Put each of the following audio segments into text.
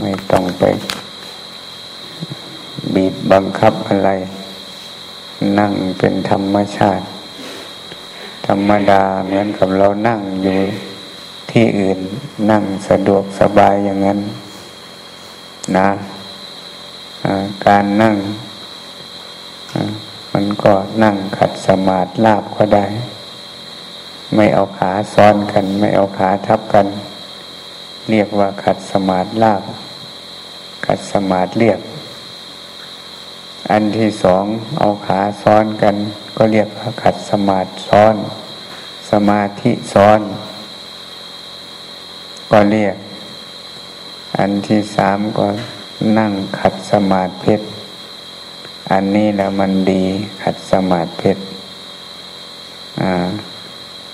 ไม่ต้องไป บีบบังคับอะไร นั่งเป็นธรรมชาติ ธรรมดาเหมือนกับเรานั่งอยู่ที่อื่นนั่งสะดวกสบายอย่างนั้น นะการนั่งมันก็นั่งขัดสมาธิลาบก็ได้ ไม่เอาขาซ้อนกัน ไม่เอาขาทับกัน เรียกว่าขัดสมาธิลาบขัดสมาธิเรียบ อันที่สองเอาขาซ้อนกัน ก็เรียกว่าขัดสมาธิซ้อน สมาธิซ้อน ก็เรียก อันที่สามก็นั่งขัดสมาธิเพชรอันนี้แล้วมันดีขัดสมาธิเพชร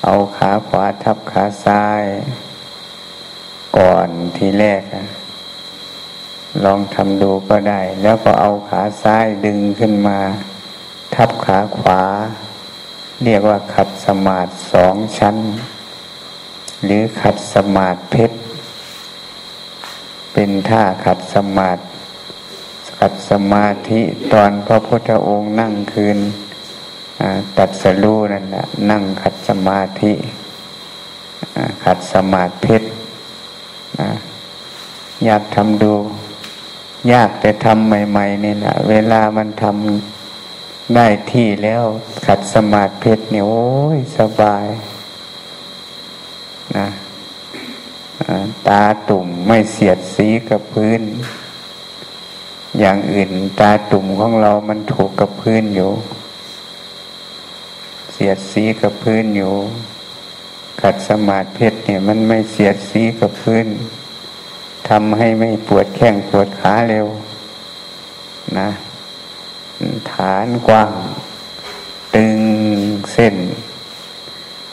เอาขาขวาทับขาซ้าย ก่อนทีแรกลองทำดูก็ได้ แล้วก็เอาขาซ้ายดึงขึ้นมา ทับขาขวา เรียกว่าขัดสมาธิสองชั้น หรือขัดสมาธิเพชร เป็นท่าขัดสมาธิขัดสมาธิตอนพระพุทธองค์นั่งคืนตัดสรู้นั่นแหละนั่งขัดสมาธิขัดสมาธิเพชร อยากทำดู ยากแต่ทำใหม่ ๆ นี่แหละเวลามันทำได้ที่แล้วขัดสมาธิเพชรเนี่ยโอ้ยสบายนะตาตุ่มไม่เสียดสีกับพื้น อย่างอื่นตาตุ่มของเรามันถูกกับพื้นอยู่ เสียดสีกับพื้นอยู่ ขัดสมาธิเพชรเนี่ยมันไม่เสียดสีกับพื้นทำให้ไม่ปวดแข้งปวดขาเร็ว นะ ฐานกว้าง ตึงเส้น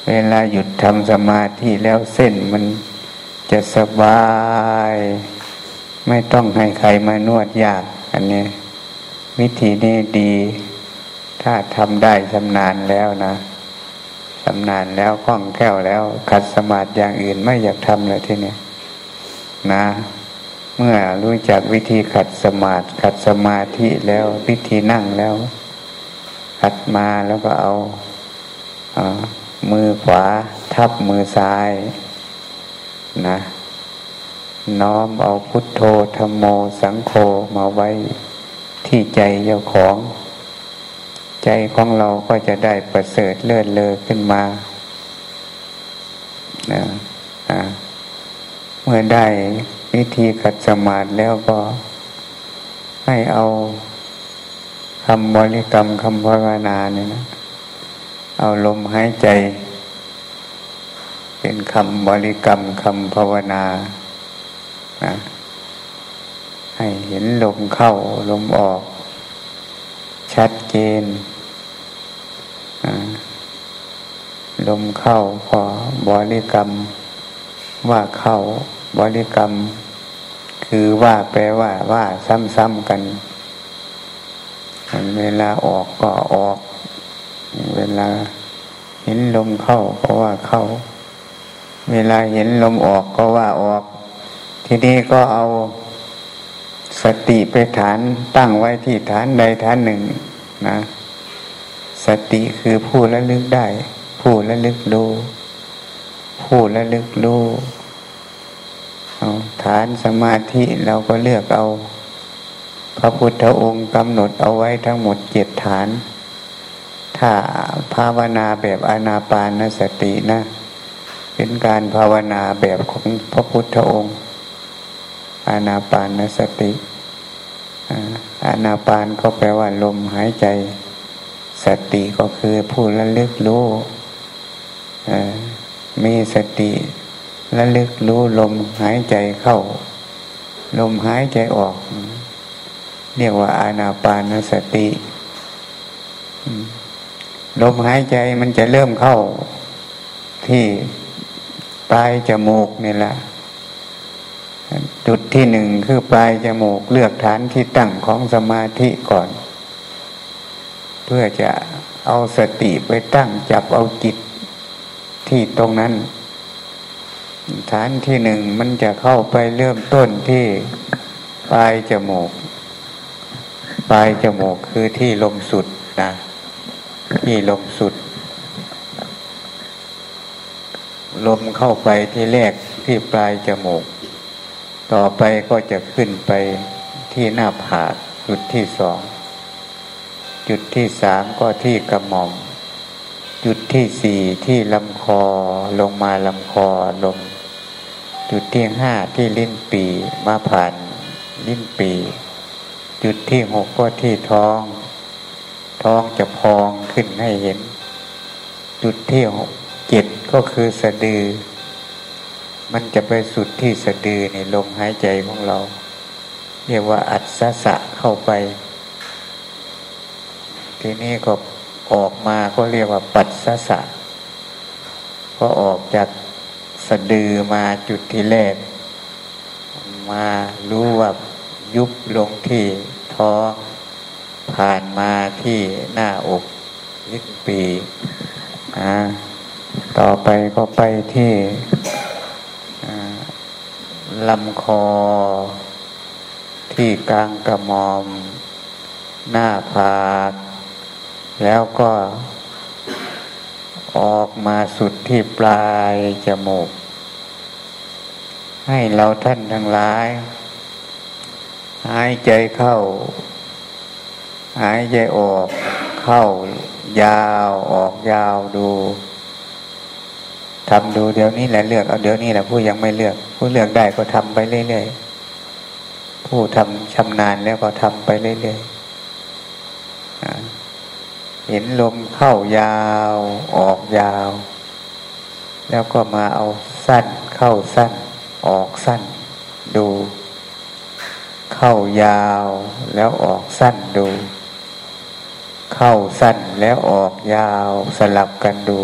เวลาหยุดทำสมาธิแล้วเส้นมันจะสบาย ไม่ต้องให้ใครมานวดยาก อันนี้ วิธีนี้ดี ถ้าทำได้ชำนาญแล้วนะ ชำนาญแล้วคล่องแคล่วแล้วขัดสมาธิอย่างอื่นไม่อยากทำเลยทีนี้นะ เมื่อรู้จักวิธีขัดสมาธิขัดสมาธิแล้ววิธีนั่งแล้ว ขัดมาแล้วก็เอาอามือขวาทับมือซ้ายนะ น้อมเอาพุทโธธรรมโมสังโฆมาไว้ที่ใจเจ้าของ ใจของเราก็จะได้ประเสริฐเลื่อนเลอขึ้นมานะเมื่อได้วิธีขัดสมาธิแล้วก็ให้เอาคำบริกรรมคำภาวนาเนี่ยนะ เอาลมหายใจ เป็นคำบริกรรมคำภาวนานะให้เห็นลมเข้าลมออก ชัดเจน ลมเข้าพอบริกรรม ว่าเข้าบริกรรม คือว่าแปลว่าว่าซ้ำๆกัน เวลาออกก็ออก เวลาเห็นลมเข้าก็ว่าเข้า เวลาเห็นลมออกก็ว่าออก ทีนี้ก็เอาสติไปฐานตั้งไว้ที่ฐานใดฐานหนึ่งนะ สติคือผู้ละลึกได้ ผู้ละลึกรู้ผู้ละลึกรู้เอาฐานสมาธิเราก็เลือกเอา พระพุทธองค์กำหนดเอาไว้ทั้งหมดเจ็ดฐาน ถ้าภาวนาแบบอนาปานสตินะ เป็นการภาวนาแบบของพระพุทธองค์อนาปานสติอานาปานก็แปลว่าลมหายใจ สติก็คือผู้ระลึกรู้มีสติระลึกรู้ลมหายใจเข้า ลมหายใจออก เรียกว่าอานาปานสติลมหายใจมันจะเริ่มเข้าที่ปลายจมูกนี่แหละจุดที่หนึ่งคือปลายจมูกเลือกฐานที่ตั้งของสมาธิก่อน เพื่อจะเอาสติไปตั้งจับเอาจิตที่ตรงนั้น ฐานที่หนึ่งมันจะเข้าไปเริ่มต้นที่ปลายจมูก ปลายจมูกคือที่ลมสุดนะที่ลมสุด ลมเข้าไปที่แรกที่ปลายจมูก ต่อไปก็จะขึ้นไปที่หน้าผากจุดที่สอง จุดที่สามก็ที่กระหม่อม จุดที่สี่ที่ลำคอลงมาลำคอลง จุดที่ห้าที่ลิ้นปีมาผ่านลิ้นปี จุดที่หกก็ที่ท้อง ท้องจะพองขึ้นให้เห็น จุดที่หกเจ็ดก็คือสะดือ มันจะไปสุดที่สะดือในลมหายใจของเรา เรียกว่าอัศสะเข้าไป ทีนี้ก็ออกมาก็เรียกว่าปัสสะสะพอออกจากสะดือมาจุดที่แรก มารู้ว่ายุบลงที่ท้องผ่านมาที่หน้าอกลิ้นปีอ่าต่อไปก็ไปที่ลำคอ ที่กลางกระมอม หน้าผาก แล้วก็ออกมาสุดที่ปลายจมูก ให้เราท่านทั้งหลาย หายใจเข้า หายใจออกเข้ายาวออกยาวดูทำดูเดี๋ยวนี้แหละเลือกเอาเดี๋ยวนี้แหละผู้ยังไม่เลือก ผู้เลือกได้ก็ทำไปเรื่อยๆผู้ทำชำนาญแล้วก็ทำไปเรื่อยๆ เห็นลมเข้ายาวออกยาว แล้วก็มาเอาสั้นเข้าสั้น ออกสั้น ดู เข้ายาวแล้วออกสั้นดู เข้าสั้นแล้วออกยาวสลับกันดู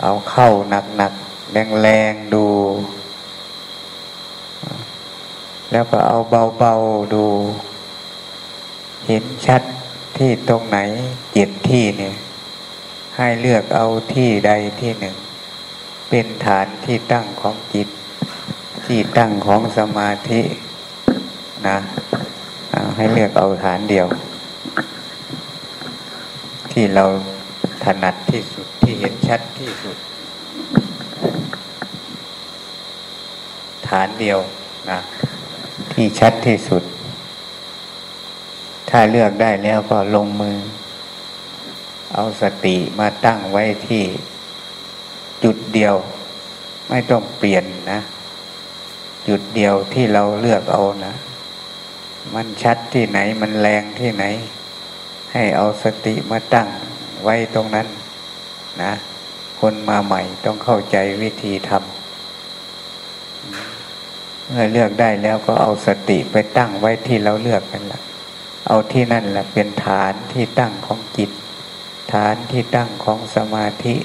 เอาเข้าหนักหนักแรงแรงดู แล้วก็เอาเบาๆดู เห็นชัด ที่ตรงไหนเจิตที่เนี่ยให้เลือกเอาที่ใดที่หนึ่ง เป็นฐานที่ตั้งของจิต ที่ตั้งของสมาธินะให้เลือกเอาฐานเดียว ที่เราถนัดที่สุดที่เห็นชัดที่สุด ฐานเดียวนะที่ชัดที่สุด ถ้าเลือกได้แล้วก็ลงมือ เอาสติมาตั้งไว้ที่จุดเดียว ไม่ต้องเปลี่ยนนะ จุดเดียวที่เราเลือกเอานะ มันชัดที่ไหนมันแรงที่ไหน ให้เอาสติมาตั้งไว้ตรงนั้นนะ คนมาใหม่ต้องเข้าใจวิธีทำเมื่อเลือกได้แล้วก็เอาสติไปตั้งไว้ที่เราเลือกกันละ เอาที่นั่นแหละเป็นฐานที่ตั้งของจิต ฐานที่ตั้งของสมาธิ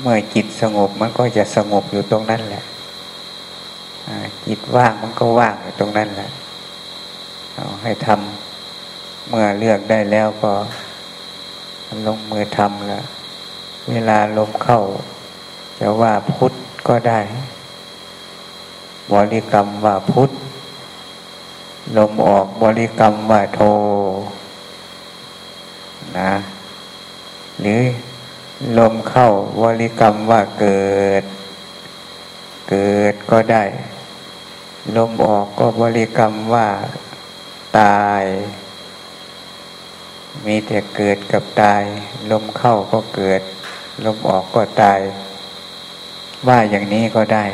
เมื่อจิตสงบมันก็จะสงบอยู่ตรงนั้นแหละจิตว่างมันก็ว่างอยู่ตรงนั้นแหละเอาให้ทำเมื่อเลือกได้แล้วก็ลงมือทำแล้วเวลาลมเข้า จะว่าพุทธก็ได้บริกรรมว่าพุทธ ลมออกบริกรรมว่าโทนะหรือลมเข้าบริกรรมว่าเกิด เกิดก็ได้ ลมออกก็บริกรรมว่าตาย มีแต่เกิดกับตาย ลมเข้าก็เกิด ลมออกก็ตาย ว่าอย่างนี้ก็ได้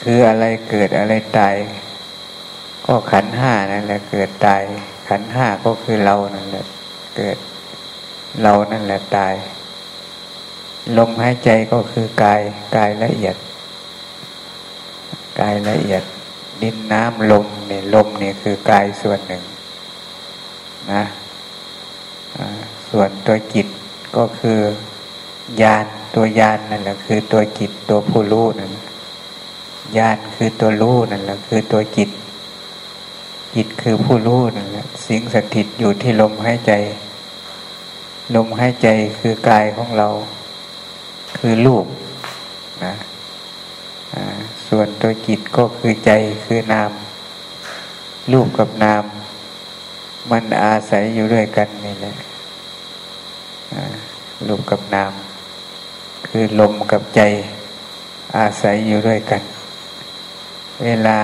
คืออะไรเกิดอะไรตาย ก็ขันห้านั่นแหละเกิดตาย ขันห้าก็คือเรานั่นแหละ เกิดเรานั่นแหละตาย ลมหายใจก็คือกายกายละเอียด กายละเอียด ดินน้ำลมเนี่ยลมเนี่ยคือกายส่วนหนึ่งนะส่วนตัวจิตก็คือยานตัวยานนั่นแหละคือตัวจิตตัวผู้รู้นั่นยานคือตัวรู้นั่นแหละคือตัวจิต จิตคือผู้รู้นั่นแหละสิงสถิตอยู่ที่ลมหายใจ ลมหายใจคือกายของเรา คือรูปนะส่วนตัวจิตก็คือใจคือนาม รูปกับนาม มันอาศัยอยู่ด้วยกันนี่แหละรูปกับนาม คือลมกับใจอาศัยอยู่ด้วยกัน เวลา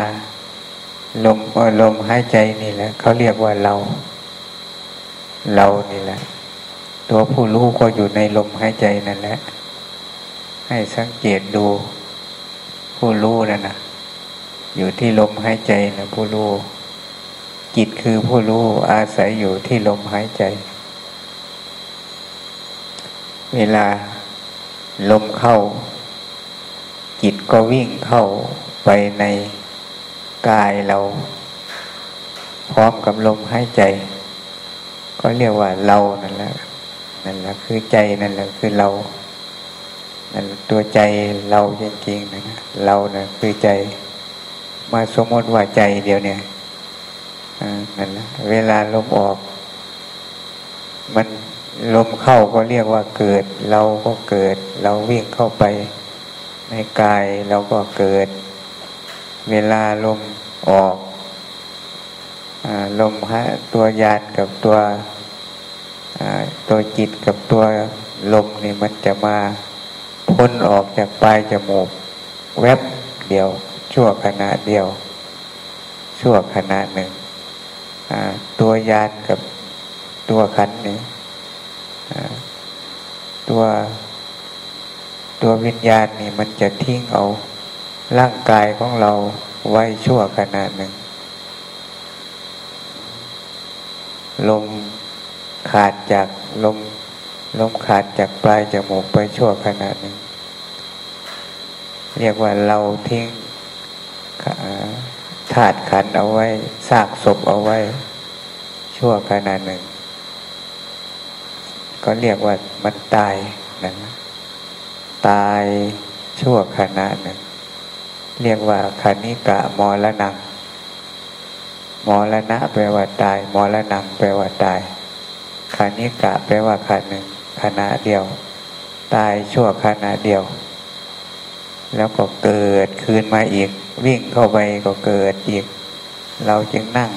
ลมลมหายใจนี่แหละเขาเรียกว่าเรา เรานี่แหละ ตัวผู้รู้ก็อยู่ในลมหายใจนั่นแหละ ให้สังเกตดู ผู้รู้นั่นนะอยู่ที่ลมหายใจนะผู้รู้จิตคือผู้รู้อาศัยอยู่ที่ลมหายใจ เวลาลมเข้า จิตก็วิ่งเข้าไปใน กายเรา พร้อมกับลมหายใจ ก็เรียกว่าเรานั่นแหละนั่นแหละคือใจนั่นแหละคือเรานั่นตัวใจเราจริงๆนะเรานะ่ะคือใจ มาสมมติว่าใจเดียวเนี่ยนั่นแหละเวลาลมออก มันลมเข้าก็เรียกว่าเกิด เราก็เกิด เราวิ่งเข้าไปในกายเราก็เกิด เวลาลมออกอลมฮะตัวยานกับตัวตัวจิตกับตัวลมนี่มันจะมาพ้นออกจากปลายจมูก แวบเดียว ชั่วขณะเดียว ชั่วขณะหนึ่งตัวยานกับตัวขันนี่ตัวตัววิญญาณนี่มันจะทิ้งเอา ร่างกายของเราไว้ชั่วขณะหนึ่ง ลมขาดจากลมลมขาดจากปลายจมูกไปชั่วขณะหนึ่ง เรียกว่าเราทิ้งถาดขันเอาไว้ซากศพเอาไว้ ชั่วขณะหนึ่ง ก็เรียกว่ามันตายนะตายชั่วขณะหนึ่ง เรียกว่าคณิกะมรณะมรณะแปลว่าตายมรณะแปลว่าตายคณิกะแปลว่าขณะหนึ่งขณะเดียว ตายชั่วขณะเดียว แล้วก็เกิดคืนมาอีก วิ่งเข้าไปก็เกิดอีก เราจึงนั่ง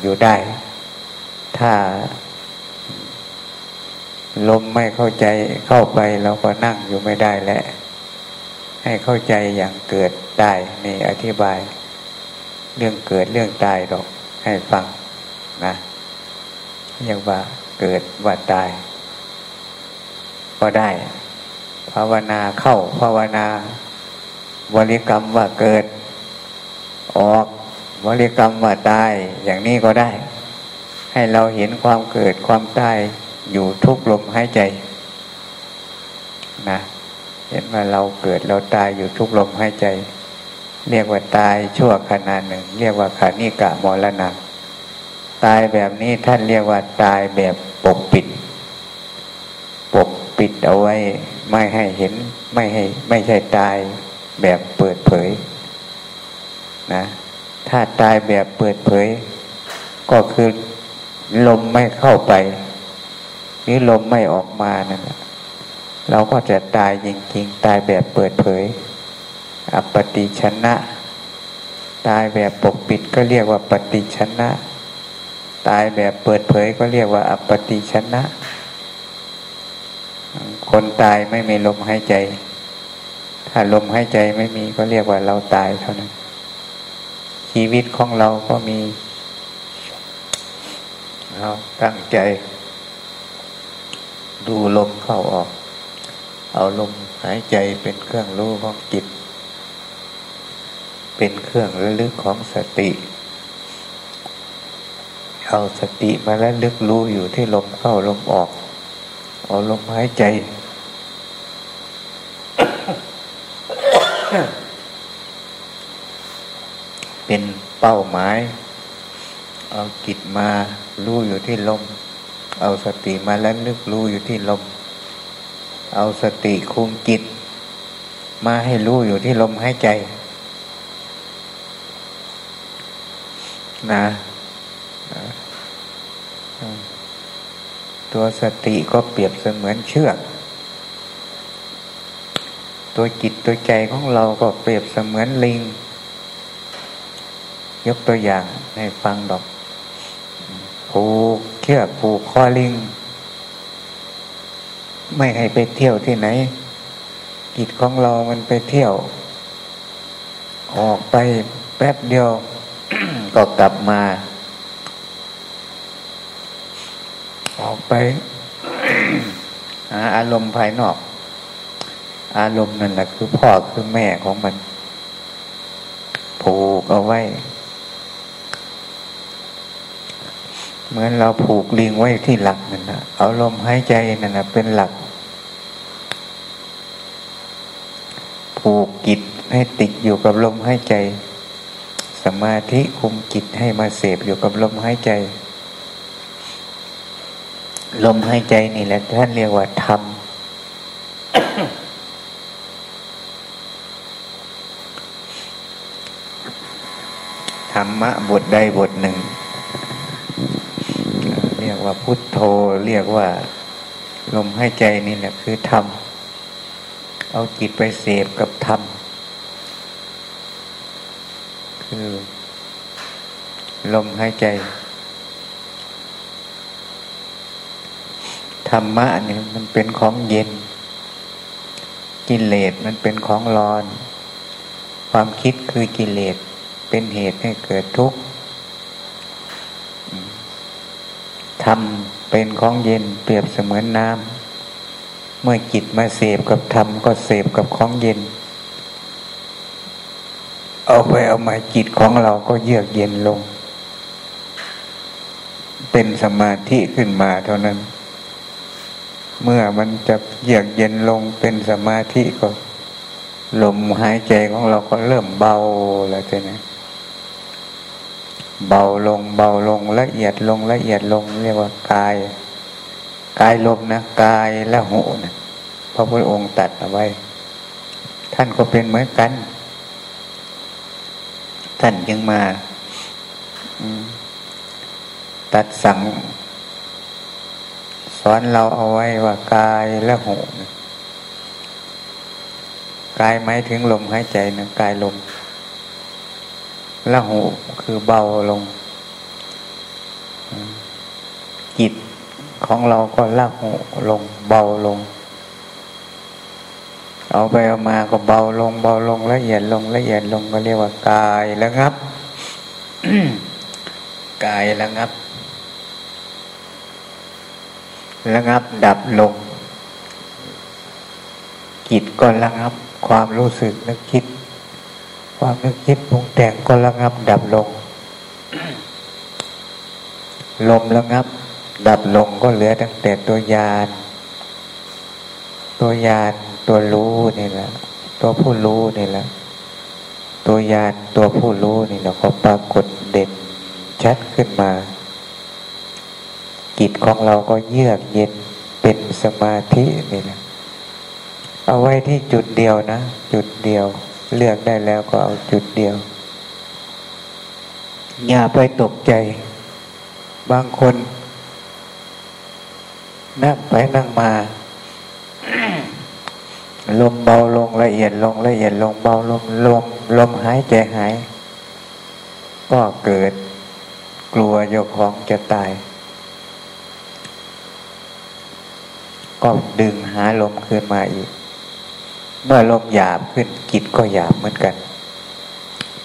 อยู่ได้ ถ้า ลมไม่เข้าใจเข้าไปเราก็นั่งอยู่ไม่ได้แหละ ให้เข้าใจอย่างเกิดได้นี่อธิบาย เรื่องเกิดเรื่องตายหรอกให้ฟังนะเรียกว่าเกิดว่าตาย ก็ได้ ภาวนาเข้าภาวนาบริกรรมว่าเกิด ออกบริกรรมว่าตายอย่างนี้ก็ได้ ให้เราเห็นความเกิดความตายอยู่ทุกลมหายใจนะ เห็นว่าเราเกิดเราตายอยู่ทุกลมหายใจ เรียกว่าตายชั่วขณะหนึ่ง เรียกว่าขานิกะมรณะตายแบบนี้ท่านเรียกว่าตายแบบปกปิด ปกปิดเอาไว้ไม่ให้เห็นไม่ให้ไม่ใช่ตายแบบเปิดเผยนะถ้าตายแบบเปิดเผย ก็คือลมไม่เข้าไป หรือลมไม่ออกมานั่นแหละ เราก็จะตายจริงๆ ตายแบบเปิดเผย อปฏิชนะ ตายแบบปกปิดก็เรียกว่าปฏิชนะ ตายแบบเปิดเผยก็เรียกว่า อปฏิชนะ คนตายไม่มีลมหายใจ ถ้าลมหายใจไม่มีก็เรียกว่าเราตายเท่านั้น ชีวิตของเราก็มี เราตั้งใจ ดูลมเข้าออก เอาลมหายใจเป็นเครื่องรู้ของจิต เป็นเครื่องระลึกของสติ เอาสติมาแล้วลึกรู้อยู่ที่ลมเข้าลมออก เอาลมหายใจ เป็นเป้าหมาย เอาจิตมารู้อยู่ที่ลม เอาสติมาแล้วนึกรู้อยู่ที่ลม เอาสติคุมจิต มาให้รู้อยู่ที่ลมหายใจ นะตัวสติก็เปรียบเสมือนเชือก ตัวจิตตัวใจของเราก็เปรียบเสมือนลิง ยกตัวอย่างให้ฟังดอกผูกเชือกผูกคอลิง ไม่ให้ไปเที่ยวที่ไหนจิตของเรามันไปเที่ยว ออกไปแป๊บเดียวก็กลับมา ออกไปอารมณ์ภายนอก อารมณ์นั่นแหละคือพ่อคือแม่ของมันผูกเอาไว้ เหมือนเราผูกลิงไว้ที่หลักนั่นนะเอาลมหายใจนั่นนะเป็นหลัก ผูกจิตให้ติดอยู่กับลมหายใจ สมาธิคุมจิตให้มาเสพอยู่กับลมหายใจ ลมหายใจนี่แหละท่านเรียกว่าธรรมธรรมะบทใดบทหนึ่ง ว่าพุทโธเรียกว่า ลมหายใจนี่แหละคือธรรมเอาจิตไปเสพกับธรรมคือ ลมหายใจธรรมะเนี่ยมันเป็นของเย็น กิเลสมันเป็นของร้อน ความคิดคือกิเลสเป็นเหตุให้เกิดทุกข์ ธรรมเป็นของเย็นเปรียบเสมือนน้ำเมื่อจิตมาเสพกับธรรมก็เสพกับของเย็น เอาไปเอามาจิตของเราก็เยือกเย็นลง เป็นสมาธิขึ้นมาเท่านั้น เมื่อมันจะเยือกเย็นลงเป็นสมาธิก็ลมหายใจของเราก็เริ่มเบาแล้วใช่ไหม เบาลงเบาลงละเอียดลงละเอียดลง เรียกว่ากาย กายลมนะกายและหูนะพระพุทธองค์ตัดเอาไว้ ท่านก็เป็นเหมือนกัน ท่านยังมาตัดสั่ง สอนเราเอาไว้ว่ากายและหูกายหมายถึงลมหายใจนะกายลม ละหูคือเบาลง จิตของเราก็ละหูลง เบาลง เอาไปเอามาก็เบาลง เบาลงละเอียดลงละเอียดลงก็เรียกว่ากายแล้วครับกายแล้วครับระงับดับลงจิตก็ระงับความรู้สึกนึกคิด ความนึกคิดปรุงแต่งก็ระงับดับลง ลมระงับ ดับลงก็เหลือตั้งแต่ตัวยาน ตัวยานตัวรู้นี่แหละ ตัวผู้รู้นี่แหละ ตัวยานตัวผู้รู้นี่เราก็ปรากฏเด่นชัดขึ้นมา จิตของเราก็เยือกเย็นเป็นสมาธินี่นะเอาไว้ที่จุดเดียวนะ จุดเดียว เลือกได้แล้วก็เอาจุดเดียว อย่าไปตกใจ บางคน นั่งไปนั่งมา ลมเบาลงละเอียดลงละเอียดลงเบาลมลมลมหายใจหาย ก็เกิดกลัวโยกของจะตาย ก็ดึงหาลมขึ้นมาอีก เมื่อลมหยาบขึ้นจิตก็หยาบเหมือนกัน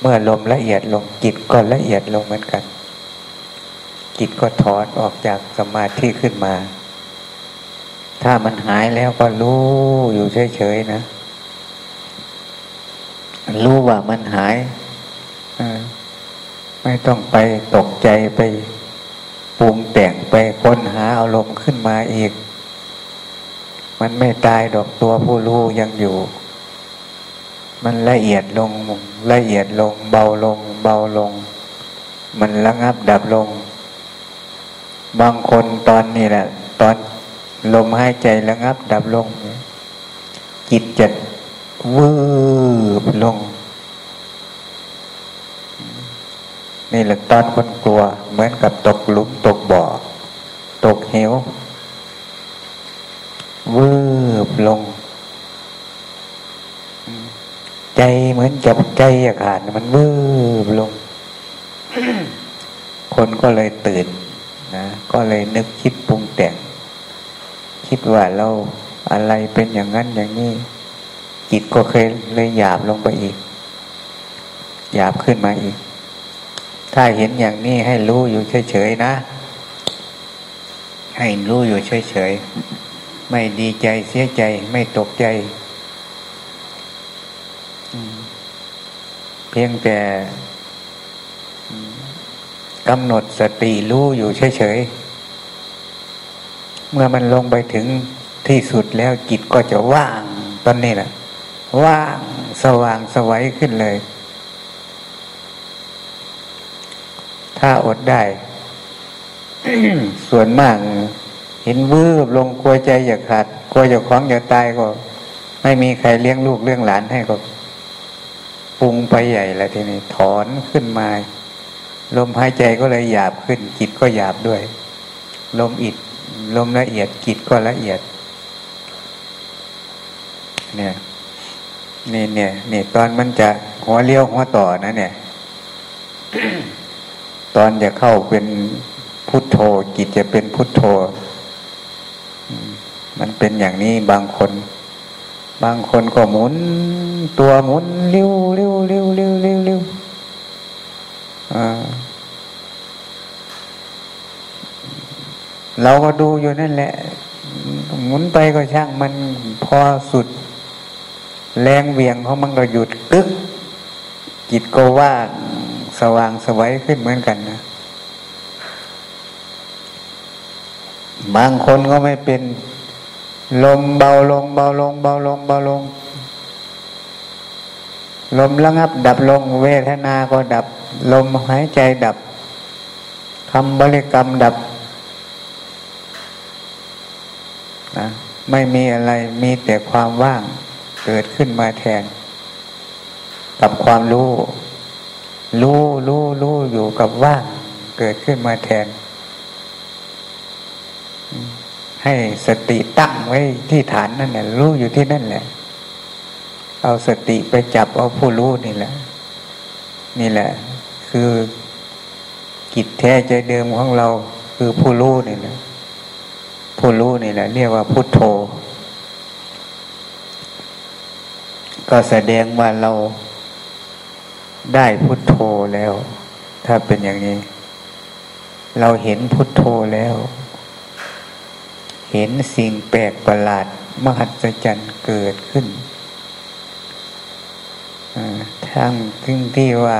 เมื่อลมละเอียดลงจิตก็ละเอียดลงเหมือนกันจิตก็ถอนออกจากสมาธิขึ้นมา ถ้ามันหายแล้วก็รู้อยู่เฉยๆนะรู้ว่ามันหายไม่ต้องไปตกใจไปปรุงแต่งไปค้นหาอารมณ์ขึ้นมาอีก มันไม่ตายดอกตัวผู้รู้ยังอยู่ มันละเอียดลงละเอียดลง เบาลง เบาลง มันระงับดับลง บางคนตอนนี้แหละ ตอนลมหายใจระงับดับลง จิตจะวืบลง นี่แหละตอนคนกลัว เหมือนกับตกหลุมตกบ่อ ตกเหว วืบลง ใจเหมือนจับใจอาขาดมันวืบลง คนก็เลยตื่นนะก็เลยนึกคิดปรุงแต่ง คิดว่าเราอะไรเป็นอย่างนั้นอย่างนี้ จิตก็เคยเลยหยาบลงไปอีก หยาบขึ้นมาอีก ถ้าเห็นอย่างนี้ให้รู้อยู่เฉยๆนะ ให้รู้อยู่เฉยๆ ไม่ดีใจเสียใจ ไม่ตกใจ เพียงแต่กำหนดสติรู้อยู่เฉยๆ เมื่อมันลงไปถึงที่สุดแล้วจิตก็จะว่างตอนนี้แหละว่างสว่างสวัยขึ้นเลย ถ้าอดได้ ส่วนมาก เห็นวืบลงกลัวใจอยากขาดกลัวจะคล้องอยากตายก็ ไม่มีใครเลี้ยงลูกเลี้ยงหลานให้ก็ปรุงไปใหญ่แล้วทีนี้ถอนขึ้นมา ลมหายใจก็เลยหยาบขึ้นจิตก็หยาบด้วย ลมอิดลมละเอียดจิตก็ละเอียด เนี่ยนี่เนี่ยนี่ตอนมันจะหัวเลี้ยวหัวต่อนะ เนี่ย ตอนจะเข้าเป็นพุทโธจิตจะเป็นพุทโธ มันเป็นอย่างนี้บางคน บางคนก็หมุน ตัวหมุนเร็วเร็วเร็วเร็วเร็วเร็วเราก็ดูอยู่นั่นแหละ หมุนไปก็ช่างมันพอสุด แรงเวียงเขามันก็หยุดกึก จิตก็ว่างสว่างสวัยขึ้นเหมือนกันนะบางคนก็ไม่เป็น ลมเบาลงเบาลงเบาลงเบาลง ลมระงับดับลง เวทนาก็ดับ ลมหายใจดับคำบริกรรมดับนะไม่มีอะไรมีแต่ความว่างเกิดขึ้นมาแทน กับความรู้ รู้รู้รู้อยู่กับว่าง เกิดขึ้นมาแทน ให้สติตั้งไว้ที่ฐานนั่นแหละรู้อยู่ที่นั่นแหละ เอาสติไปจับเอาผู้รู้นี่แหละ นี่แหละ คือกิจแท้ใจเดิมของเราคือผู้รู้นี่แหละผู้รู้นี่แหละเรียกว่าพุทโธ ก็แสดงว่าเราได้พุทโธแล้ว ถ้าเป็นอย่างนี้ เราเห็นพุทโธแล้ว เห็นสิ่งแปลกประหลาด มหัศจรรย์เกิดขึ้นทั้งทึ่งที่ว่า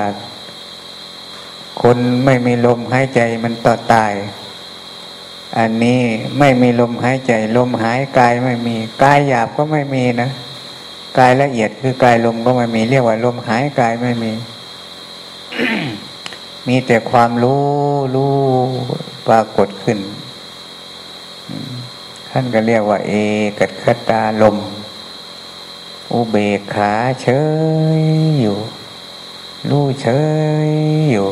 คนไม่มีลมหายใจมันต่อตาย อันนี้ไม่มีลมหายใจ ลมหายกายไม่มีกายหยาบก็ไม่มีนะกายละเอียดคือกายลมก็ไม่มีเรียกว่า ลมหายกายไม่มี มีแต่ความรู้รู้ปรากฏขึ้น ท่านก็เรียกว่า เอกัตคตาลม อุเบกขาเฉยอยู่ รู้เฉยอยู่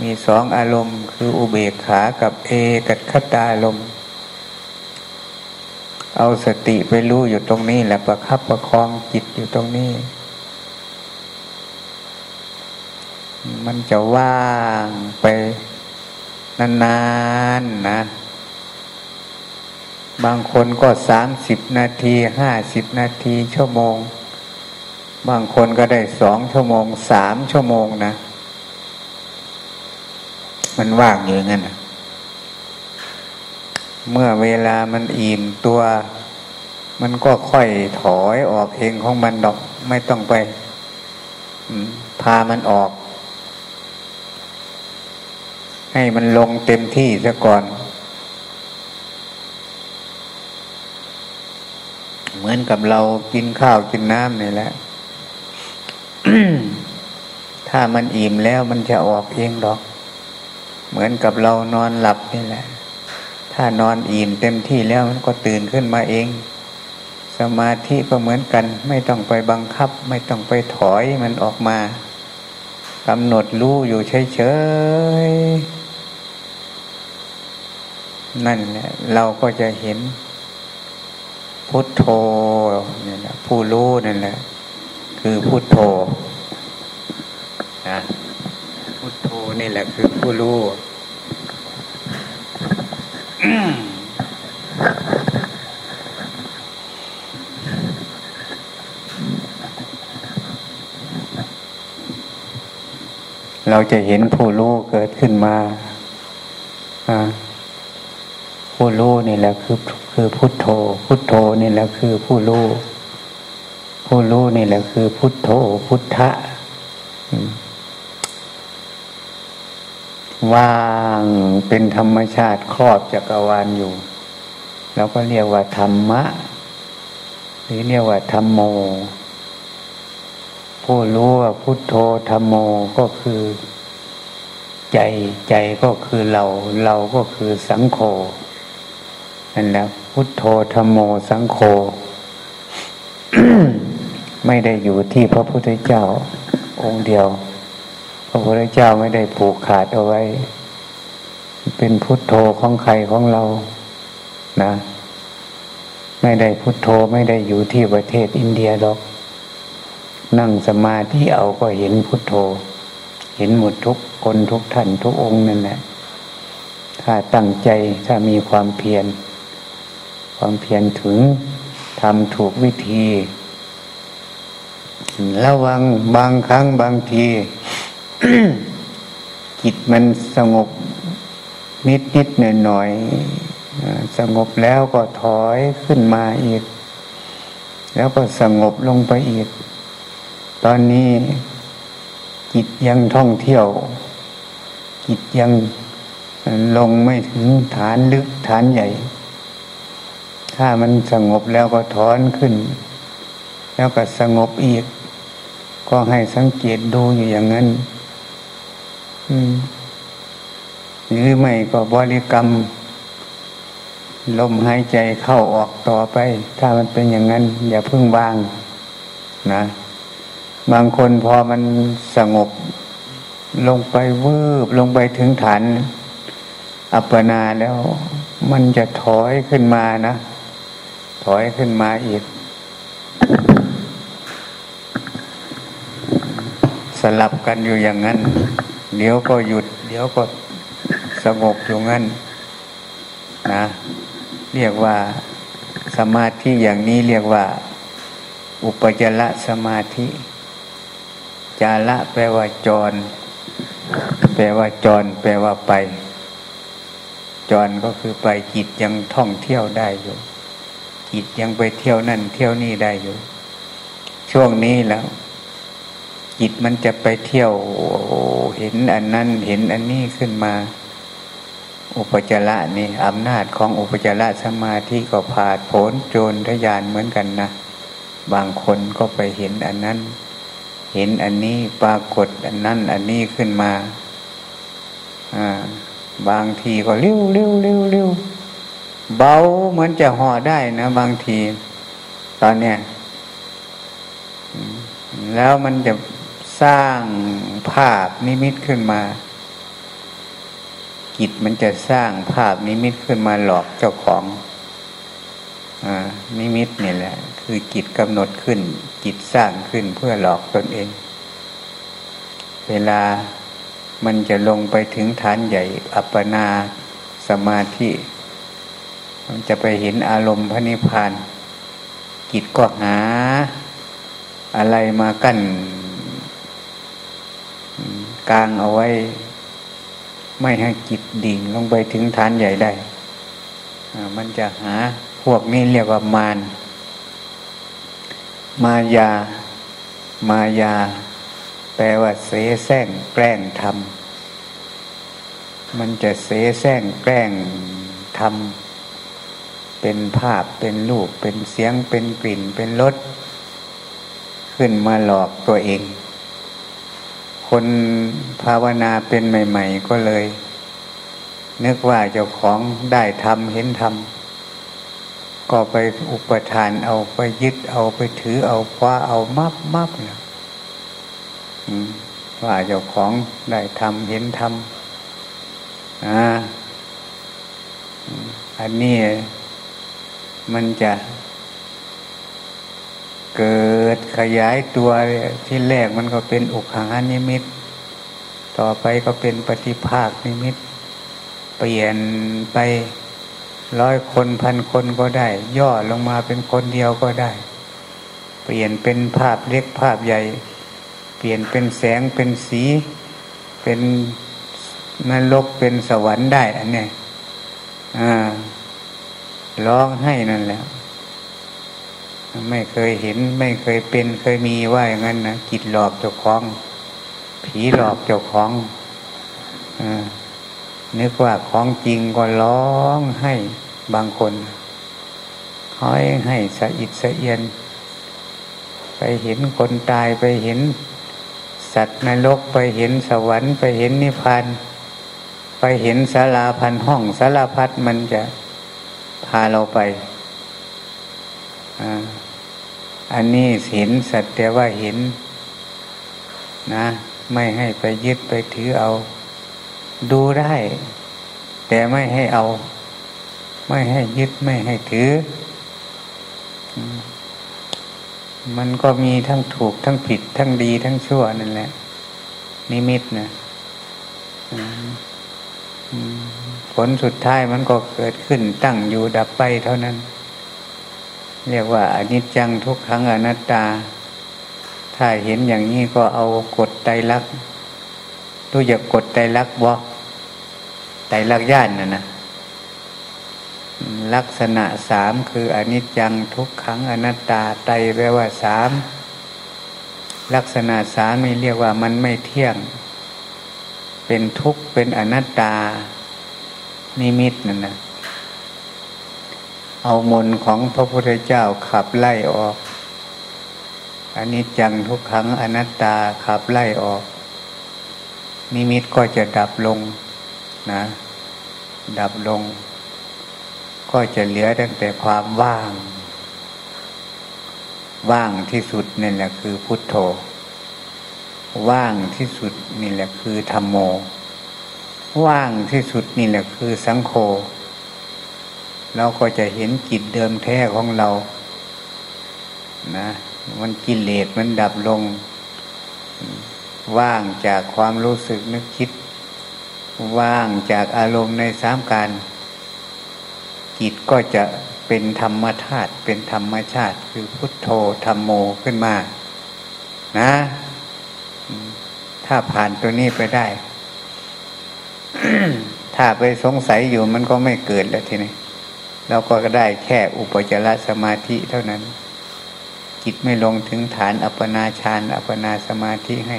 มีสองอารมณ์ คืออุเบกขากับเอกัตคตาลม เอาสติไปรู้อยู่ตรงนี้แหละประคับประคองจิตอยู่ตรงนี้ มันจะว่างไปนานๆนนะ บางคนก็สามสิบนาทีห้าสิบนาทีชั่วโมง บางคนก็ได้สองชั่วโมงสามชั่วโมงนะ มันว่างอยู่งั้นนะเมื่อเวลามันอิ่มตัว มันก็ค่อยถอยออกเองของมันดอก ไม่ต้องไปพามันออก ให้มันลงเต็มที่ซะก่อน เหมือนกับเรากินข้าวกินน้ำนี่แหละถ้ามันอิ่มแล้วมันจะออกเองดอก เหมือนกับเรานอนหลับนี่แหละ ถ้านอนอิ่มเต็มที่แล้วมันก็ตื่นขึ้นมาเอง สมาธิก็เหมือนกัน ไม่ต้องไปบังคับ ไม่ต้องไปถอยมันออกมากำหนดรู้อยู่เฉยๆนั่นแหละเราก็จะเห็น พุทโธเนี่ยนะผู้รู้นั่นแหละ คือพุทโธนะพุทโธนี่แหละ คือผู้รู้เราจะเห็นผู้รู้เกิดขึ้นมา อ่า ผู้รู้นี่แหละคือคือพุทโธ พุทโธนี่แหละคือผู้รู้ผู้รู้นี่แหละคือพุทโธ พุทธะว่างเป็นธรรมชาติครอบจักรวาลอยู่เราก็เรียกว่าธรรมะ หรือเรียกว่าธรรมโม ผู้รู้ว่าพุทโธธรรมโมก็คือ ใจใจก็คือเรา เราก็คือสังโฆ นั่นแหละพุทโธธรรมโมสังโฆไม่ได้อยู่ที่พระพุทธเจ้า องค์เดียว พระพุทธเจ้าไม่ได้ผูกขาดเอาไว้ เป็นพุทโธของใครของเรา นะ ไม่ได้พุทโธไม่ได้อยู่ที่ประเทศอินเดียหรอก นั่งสมาธิเอาก็เห็นพุทโธ เห็นหมดทุกคนทุกท่านทุกองค์นั่นแหละถ้าตั้งใจถ้ามีความเพียร ความเพียรถึงทำถูกวิธี ระวังบางครั้งบางที จิตมันสงบนิดนิดหน่อยหน่อยสงบแล้วก็ถอยขึ้นมาอีก แล้วก็สงบลงไปอีก ตอนนี้จิตยังท่องเที่ยว จิตยังลงไม่ถึงฐานลึกฐานใหญ่ ถ้ามันสงบแล้วก็ถอนขึ้น แล้วก็สงบอีก ก็ให้สังเกตดูอยู่อย่างนั้นหรือไม่ก็บริกรรม ลมหายใจเข้าออกต่อไป ถ้ามันเป็นอย่างนั้น อย่าพึ่งวาง นะ บางคนพอมันสงบ ลงไปเวืบลงไปถึงฐาน อัปปนาแล้วมันจะถอยขึ้นมานะ ถอยขึ้นมาอีก สลับกันอยู่อย่างนั้น เดี๋ยวก็หยุด เดี๋ยวก็สงบอยู่งั้นนะเรียกว่าสมาธิอย่างนี้เรียกว่า อุปจารสมาธิ จาระแปลว่าจร แปลว่าจร แปลว่าไป จรก็คือไปจิตยังท่องเที่ยวได้อยู่ จิตยังไปเที่ยวนั่นเที่ยวนี่ได้อยู่ ช่วงนี้แล้ว จิตมันจะไปเที่ยวเห็นอันนั้นเห็นอันนี้ขึ้นมา อุปจาระนี่อำนาจของอุปจาระสมาธิก็ผาดโผนโจรทยานเหมือนกันนะบางคนก็ไปเห็นอันนั้น เห็นอันนี้ปรากฏอันนั้น อันนี้ขึ้นมา อ่า บางทีก็เร็วเร็วเร็วเร็ว เบาเหมือนจะห่อได้นะบางที ตอนเนี้ยแล้วมันจะสร้างภาพนิมิตขึ้นมาจิตมันจะสร้างภาพนิมิตขึ้นมาหลอกเจ้าของอ่านิมิตนี่แหละ คือจิตกำหนดขึ้น จิตสร้างขึ้นเพื่อหลอกตนเอง เวลามันจะลงไปถึงฐานใหญ่ อัปปนาสมาธิ มันจะไปเห็นอารมณ์พระนิพพานจิตก็หา อะไรมากั้นกลางเอาไว้ ไม่ให้จิตดิ่งลงไปถึงฐานใหญ่ได้ มันจะหาพวกนี้เรียกว่ามารมายา มายา แปลว่าเสแสร้งแกล้งทำมันจะเสแสร้งแกล้งทำ เป็นภาพเป็นรูป เป็นเสียงเป็นกลิ่นเป็นรสขึ้นมาหลอกตัวเอง คนภาวนาเป็นใหม่ ๆ ก็เลย นึกว่าเจ้าของได้ทำเห็นทำก็ไปอุปทานเอาไปยึดเอาไปถือเอาคว้าเอามับมับนะว่าเจ้าของได้ทำเห็นทำอ่าอันนี้ มันจะเกิดขยายตัวที่แรกมันก็เป็นอุคหานิมิต ต่อไปก็เป็นปฏิภาคนิมิต เปลี่ยนไปร้อยคนพันคนก็ได้ ย่อลงมาเป็นคนเดียวก็ได้ เปลี่ยนเป็นภาพเล็กภาพใหญ่ เปลี่ยนเป็นแสงเป็นสี เป็นนรกเป็นสวรรค์ได้ อันนี้อ่า ร้องให้นั่นแหละ ไม่เคยเห็น ไม่เคยเป็น เคยมีว่าอย่างนั้นนะจิตหลอกเจ้าของ ผีหลอกเจ้าของอนึกว่าของจริงก็ร้องให้บางคนห้อยให้สะอิดสะเอียน ไปเห็นคนตายไปเห็น สัตว์นรกไปเห็นสวรรค์ไปเห็นนิพพานไปเห็นสาราพันห้องสารพัดมันจะ พาเราไปอันนี้เห็นสัตว์แต่ว่าเห็นนะ ไม่ให้ไปยึดไปถือเอา ดูได้ แต่ไม่ให้เอา ไม่ให้ยึดไม่ให้ถือ มันก็มีทั้งถูกทั้งผิด ทั้งดีทั้งชั่วนั่นแหละ นิมิตนะ ผลสุดท้ายมันก็เกิดขึ้นตั้งอยู่ดับไปเท่านั้น เรียกว่าอนิจจังทุกครั้งอนัตตา ถ้าเห็นอย่างนี้ก็เอากดไตรลักษณ์รู้อยากกดไตรลักษณ์บ่ไตรลักษณ์ย่านน่ะนะลักษณะสามคืออนิจจังทุกครั้งอนัตตาไตรแปลว่าสามลักษณะสามนี่เรียกว่ามันไม่เที่ยง เป็นทุกข์เป็นอนัตตา นิมิตนั่นนะเอามนของพระพุทธเจ้าขับไล่ออกอันนี้จังทุกครั้งอนัตตาขับไล่ออก นิมิตก็จะดับลงนะ ดับลง ก็จะเหลือตั้งแต่ความว่าง ว่างที่สุดนี่แหละคือพุทโธ ว่างที่สุดนี่แหละคือธรรมโม ว่างที่สุดนี่แหละคือสังโฆเราก็จะเห็นจิตเดิมแท้ของเรา นะ มันกิเลสมันดับลง ว่างจากความรู้สึกนึกคิด ว่างจากอารมณ์ในสามการ จิตก็จะเป็นธรรมธาตุเป็นธรรมชาติ คือพุทโธธรรมโมขึ้นมา นะ ถ้าผ่านตัวนี้ไปได้ ถ้าไปสงสัยอยู่มันก็ไม่เกิดแล้วทีนี้เราก็ได้แค่อุปจารสมาธิเท่านั้น จิตไม่ลงถึงฐานอัปปนาฌานอัปปนาสมาธิให้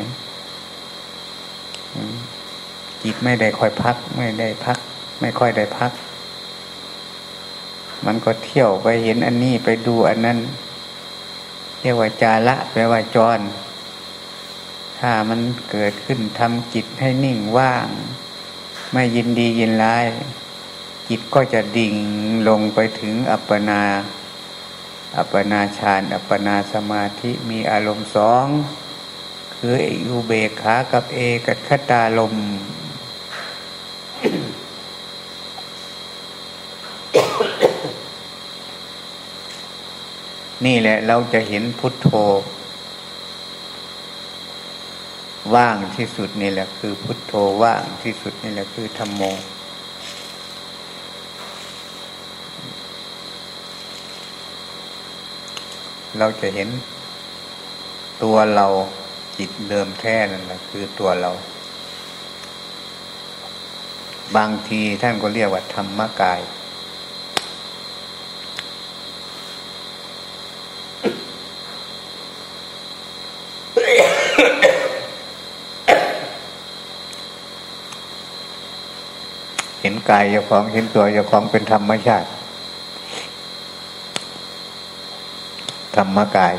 จิตไม่ได้ค่อยพัก ไม่ได้พัก ไม่ค่อยได้พัก มันก็เที่ยวไปเห็นอันนี้ไปดูอันนั้นเรียกว่าจาระแปลว่าจร ถ้ามันเกิดขึ้นทำจิตให้นิ่งว่าง ไม่ยินดียินร้าย จิตก็จะดิ่งลงไปถึงอัปปนา อัปปนาฌาน อัปปนาสมาธิมีอารมณ์สอง คืออุเบกขากับเอกัคตาลมนี่แหละเราจะเห็นพุทโธ ว่างที่สุดนี่แหละคือพุทโธว่างที่สุดนี่แหละคือธรรมโม เราจะเห็นตัวเราจิตเดิมแท้นั่นแหละคือตัวเรา บางทีท่านก็เรียกว่าธรรมกาย กายเจ้าของเห็นตัวเจ้าของเป็นธรรมชาติ ธรรมกาย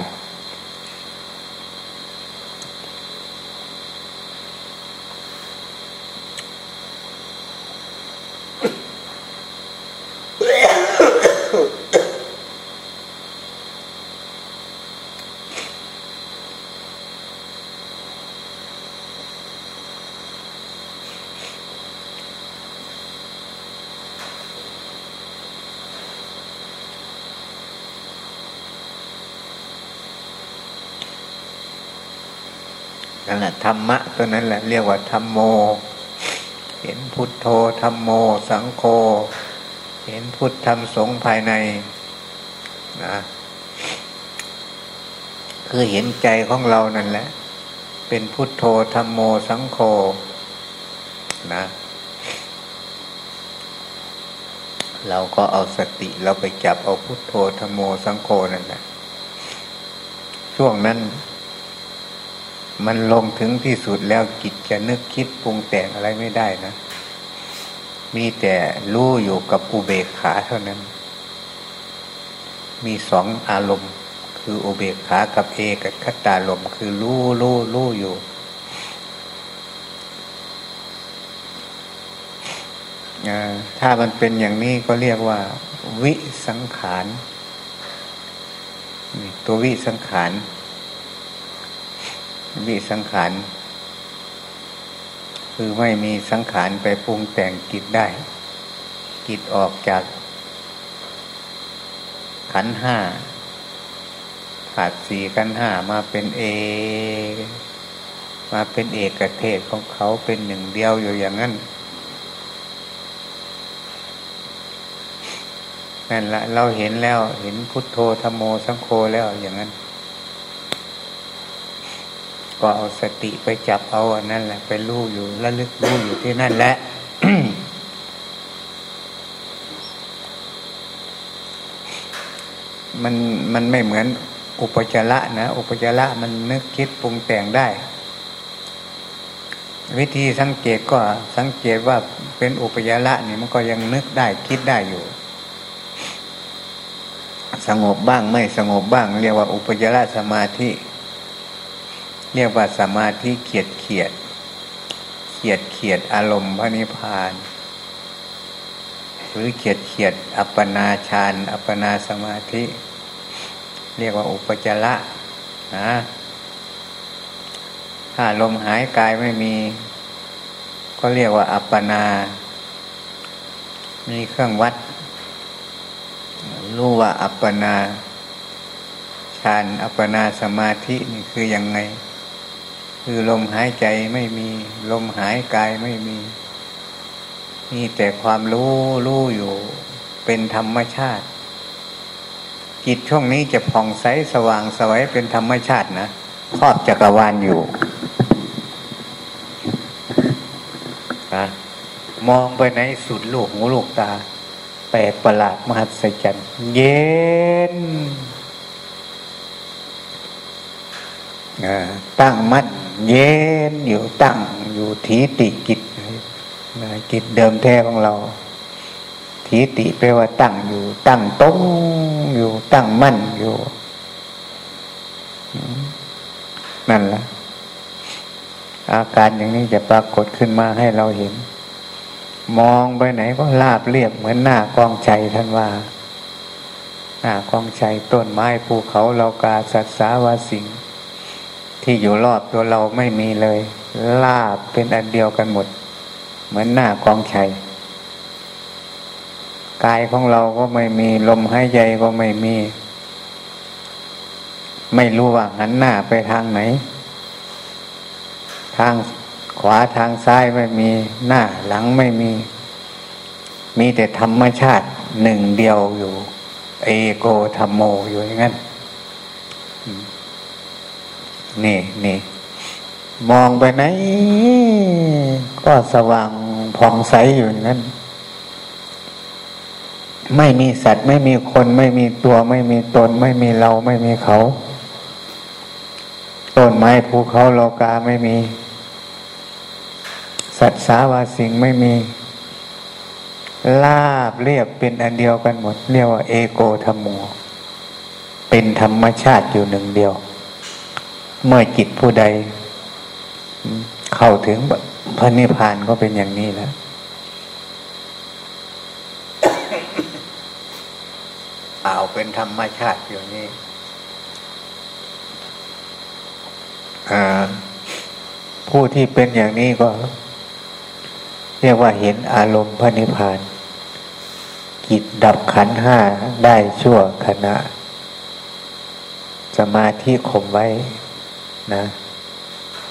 ธรรมะตัวนั้นแหละเรียกว่าธรรมโม เห็นพุทโธธรรมโม สังโฆเห็นพุทธธรรมสงภายในนะคือเห็นใจของเรานั่นแหละ เป็นพุทโธธรรมโมสังโฆนะเราก็เอาสติเราไปจับเอาพุทโธธรรมโมสังโฆนั่นแหละช่วงนั้น มันลงถึงที่สุดแล้วกิจจะนึกคิดปรุงแต่งอะไรไม่ได้นะ มีแต่รู้อยู่กับอุเบกขาเท่านั้น มีสองอารมณ์ คืออุเบกขากับเอกคตาลมคือรู้รู้รู้อยู่ถ้ามันเป็นอย่างนี้ก็เรียกว่า วิสังขาร ตัววิสังขาร วิสังขาร คือไม่มีสังขารไปปรุงแต่งกิจได้ กิจออกจาก ขันห้าขาดสี่ขันห้ามาเป็นเอ มาเป็นเอกเทศของเขาเป็นหนึ่งเดียวอยู่อย่างนั้นนั่นละเราเห็นแล้วเห็นพุทโธธโมสังโฆแล้วอย่างนั้น ก็เอาสติไปจับเอาอันนั่นแหละไปรู้อยู่ระลึกรู้อยู่ที่นั่นแหละมันมันไม่เหมือนอุปจาระนะ อุปจาระมันนึกคิดปรุงแต่งได้ วิธีสังเกตก็สังเกตว่าเป็นอุปจาระนี่มันก็ยังนึกได้คิดได้อยู่ สงบบ้างไม่สงบบ้าง เรียกว่าอุปจาระสมาธิ เรียกว่าสมาธิเขียดเขียดเขียดเขียดอารมณ์พระนิพพานหรือเขียดเขียดอัปปนาฌานอัปปนาสมาธิ เรียกว่าอุปจระนะถ้าลมหายกายไม่มี ก็เรียกว่าอัปปนา มีเครื่องวัด รู้ว่าอัปปนาฌานอัปปนาสมาธินี่คืออยังไง คือลมหายใจไม่มี ลมหายกายไม่มีมีแต่ความรู้รู้อยู่ เป็นธรรมชาติ จิตช่วงนี้จะผ่องใสสว่างสวัยเป็นธรรมชาตินะครอบจักรวาลอยู่นะมองไปไหนสุดลูกหูลูกตา แปลกประหลาดมหัศจรรย์เย็นตั้งมั่น เย็นอยู่ตั้งอยู่ทีติกิจกิจเดิมแท้ของเรา ทีติแปลว่าตั้งอยู่ ตั้งตรงอยู่ตั้งมั่นอยู่นั่นละอาการอย่างนี้จะปรากฏขึ้นมาให้เราเห็น มองไปไหนก็ลาบเรียบเหมือนหน้ากองใจท่านว่าหน้ากองใจต้นไม้ภูเขาเรากาสัตสาวาสิง ที่อยู่รอบตัวเราไม่มีเลย ลาบเป็นอันเดียวกันหมด เหมือนหน้ากองชัยกายของเราก็ไม่มีลมหายใจก็ไม่มี ไม่รู้ว่าหันหน้าไปทางไหน ทางขวาทางซ้ายไม่มีหน้าหลังไม่มี มีแต่ธรรมชาติหนึ่งเดียวอยู่ เอโกธรรมโมอยู่อย่างนั้น นี่นี่มองไปไหน ก็สว่างผ่องใสอยู่งนั้น ไม่มีสัตว์ ไม่มีคน ไม่มีตัว ไม่มีตน ไม่มีเราไม่มีเขา ต้นไม้ภูเขาโลกาไม่มี สัตว์สาวาสิ่งไม่มีลาบเรียบเป็นอันเดียวกันหมด เรียกว่าเอโกธรรมโมเป็นธรรมชาติอยู่หนึ่งเดียว เมื่อจิตผู้ใด เข้าถึงพระนิพพานก็เป็นอย่างนี้แล้วเอาเป็นธรรมชาติอยู่นี่ผู้ที่เป็นอย่างนี้ก็ เรียกว่าเห็นอารมณ์พระนิพพานกิจดับขันห้าได้ชั่วขณะ สมาธิข่มไว้ นะ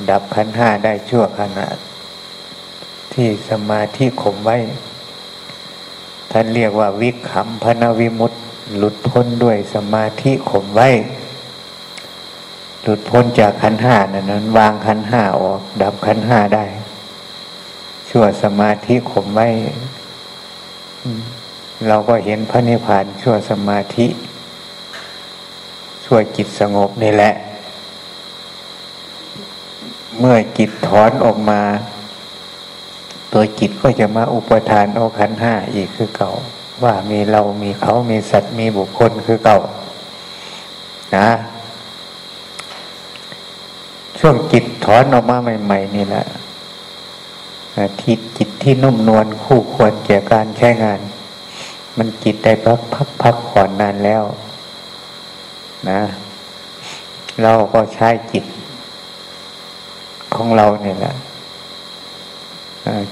ดับขันห้าได้ชั่วขณะที่สมาธิข่มไว้ ท่านเรียกว่าวิขำพนวิมุตตหลุดพ้นด้วยสมาธิข่มไว้ หลุดพ้นจากขันห้านั้นวางขันห้าออก ดับขันห้าได้ ชั่วสมาธิข่มไว้ เราก็เห็นพระนิพพานชั่วสมาธิ ชั่วจิตสงบนี่แหละ เมื่อจิตถอนออกมา ตัวจิตก็จะมาอุปทานโอขันห้าอีกคือเก่า ว่ามีเรามีเขามีสัตว์มีบุคคลคือเก่า นะช่วงจิตถอนออกมาใหม่ ๆ นี่แหละทิศจิตที่นุ่มนวลคู่ควรแก่การใช้งาน มันจิตได้พักพักพักผ่อนนานแล้ว นะ เราก็ใช้จิต ของเราเนี่ยแหละ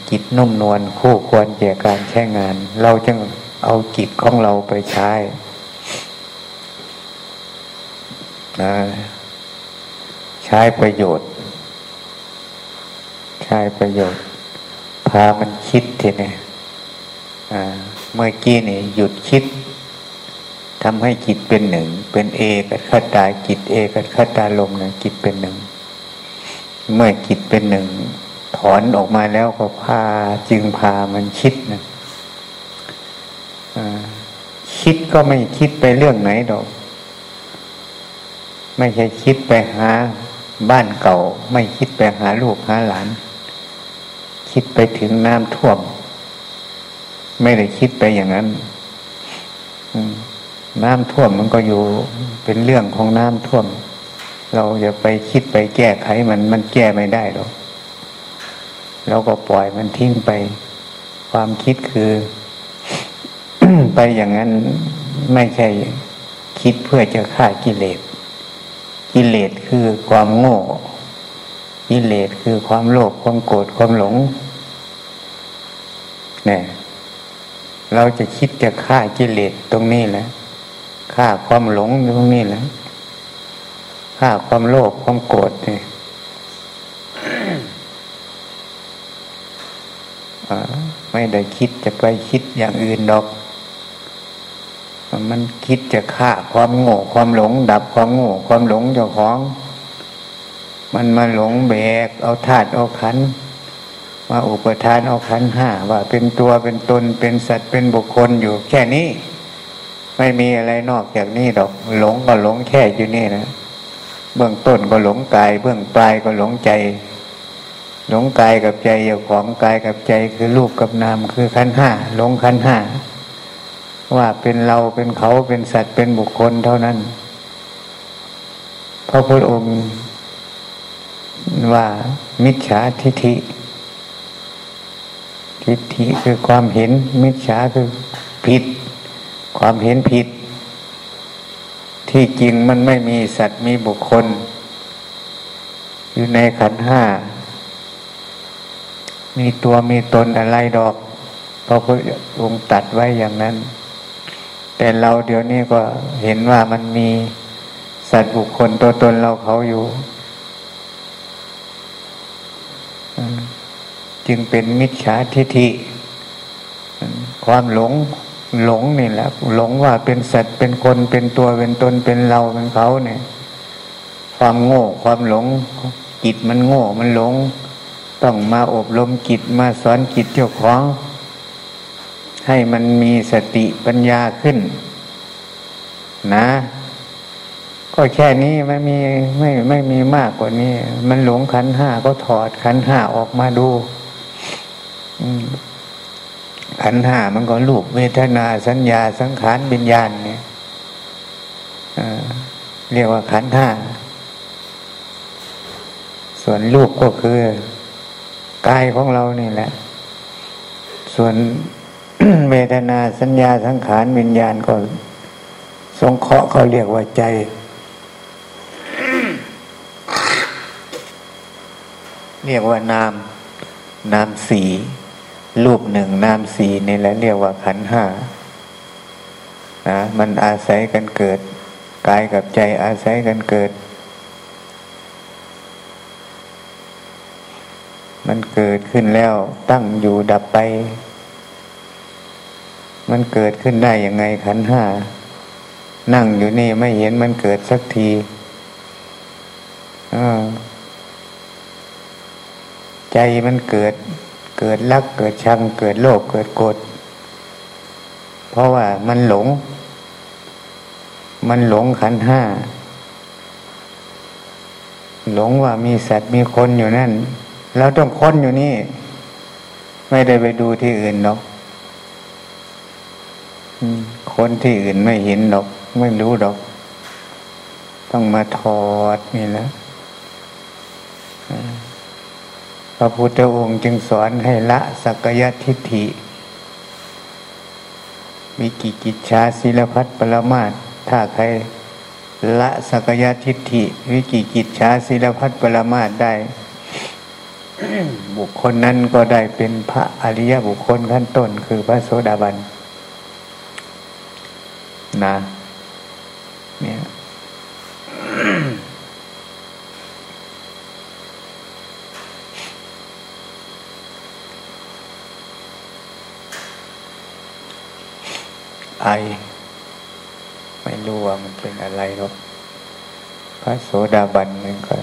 จิตนุ่มนวลคู่ควรแก่การใช้งาน เราจึงเอาจิตของเราไปใช้ใช้ประโยชน์ ใช้ประโยชน์ พามันคิดทีนี่เมื่อกี้นี่หยุดคิดทำให้จิตเป็นหนึ่ง เป็นเอกัดขัตาจิตเอกัดขัตตาลมนะจิตเป็นหนึ่ง เมื่อจิตเป็นหนึ่ง ถอนออกมาแล้วก็พาจึงพามันคิดนะคิดก็ไม่คิดไปเรื่องไหนดอก ไม่ใช่คิดไปหาบ้านเก่า ไม่คิดไปหาลูกหาหลาน คิดไปถึงน้ำท่วม ไม่ได้คิดไปอย่างนั้นน้ำท่วมมันก็อยู่เป็นเรื่องของน้ำท่วม เราอย่าไปคิดไปแก้ไขมันมันแก้ไม่ได้หรอกเราก็ปล่อยมันทิ้งไป ความคิดคือ ไปอย่างนั้นไม่ใช่คิดเพื่อจะฆ่ากิเลส กิเลสคือความโง่ กิเลสคือความโลภความโกรธความหลงเนี่ยเราจะคิดจะฆ่ากิเลสตรงนี้แหละฆ่าความหลงตรงนี้แหละ ฆ่าความโลภความโกรธเนี่ยไม่ได้คิดจะไปคิดอย่างอื่นดอก มันคิดจะฆ่าความโง่ความหลง ดับความโง่ความหลงเจ้าของ มันมาหลงแบก เอาธาตุเอาขันมาอุปทานเอาขันห้าว่าเป็นตัวเป็นตนเป็นสัตว์เป็นบุคคลอยู่แค่นี้ ไม่มีอะไรนอกจากนี้ดอก หลงก็หลงแค่อยู่นี่นะ เบื้องต้นก็หลงกาย เบื้องปลายก็หลงใจ หลงกายกับใจเจ้าของกายกับใจคือรูปกับนามคือขันห้าหลงขันห้าว่าเป็นเราเป็นเขาเป็นสัตว์เป็นบุคคลเท่านั้นพระพุทธองค์ว่ามิจฉาทิฏฐิทิฏฐิคือความเห็นมิจฉาคือผิด ความเห็นผิด ที่จริงมันไม่มีสัตว์มีบุคคล อยู่ในขันห้า มีตัวมีตนอะไรดอกพระพุทธองค์ตัดไว้อย่างนั้น แต่เราเดี๋ยวนี้ก็เห็นว่ามันมีสัตว์บุคคลตัวตนเราเขาอยู่ จึงเป็นมิจฉาทิฏฐิความหลง หลงนี่แหละ หลงว่าเป็นสัตว์เป็นคนเป็นตัวเป็นตนเป็นเราเป็นเขาเนี่ย ความโง่ความหลงจิตมันโง่มันหลง ต้องมาอบรมจิตมาสอนจิตเจ้าของ ให้มันมีสติปัญญาขึ้น นะ ก็แค่นี้ไม่มีไม่ไม่มีมากกว่านี้ มันหลงขันห้าก็ถอดขันห้าออกมาดู ขันห้ามันก็รูปเวทนาสัญญาสังขารวิญญาณเนี่ยเรียกว่าขันห้า ส่วนรูปก็คือกายของเรานี่แหละ ส่วนเวทนาสัญญาสังขารวิญญาณก็ทรงเคราะห์เขาเรียกว่าใจ เรียกว่านาม นามสี รูปหนึ่งนามสีนี่แหละเรียกว่าขันห้านะมันอาศัยกันเกิดกายกับใจอาศัยกันเกิด มันเกิดขึ้นแล้วตั้งอยู่ดับไป มันเกิดขึ้นได้ยังไงขันห้านั่งอยู่นี่ไม่เห็นมันเกิดสักทีใจมันเกิด เกิดรักเกิดชัง เกิดโลภเกิดโกรธเพราะว่ามันหลง มันหลงขันห้า หลงว่ามีสัตว์มีคนอยู่นั่นเราต้องค้นอยู่นี่ ไม่ได้ไปดูที่อื่นหรอกคนที่อื่นไม่เห็นหรอก ไม่รู้หรอก ต้องมาถอดนี่แหละ ระพุทธองค์จึงสอนให้ละสักยทิฏฐิ วิกิกิจชาศิลพัฒปรมาตถ้าใครละสักยทิฏฐิ วิกิกิจชาศิลพัฒปรมาตได้ บุคคลนั้นก็ได้เป็นพระอริยบุคคลขั้นต้นคือพระโสดาบันนะเนี่ย ไอ ไม่รู้ว่ามันเป็นอะไรหรอกพระโสดาบันนั่นก็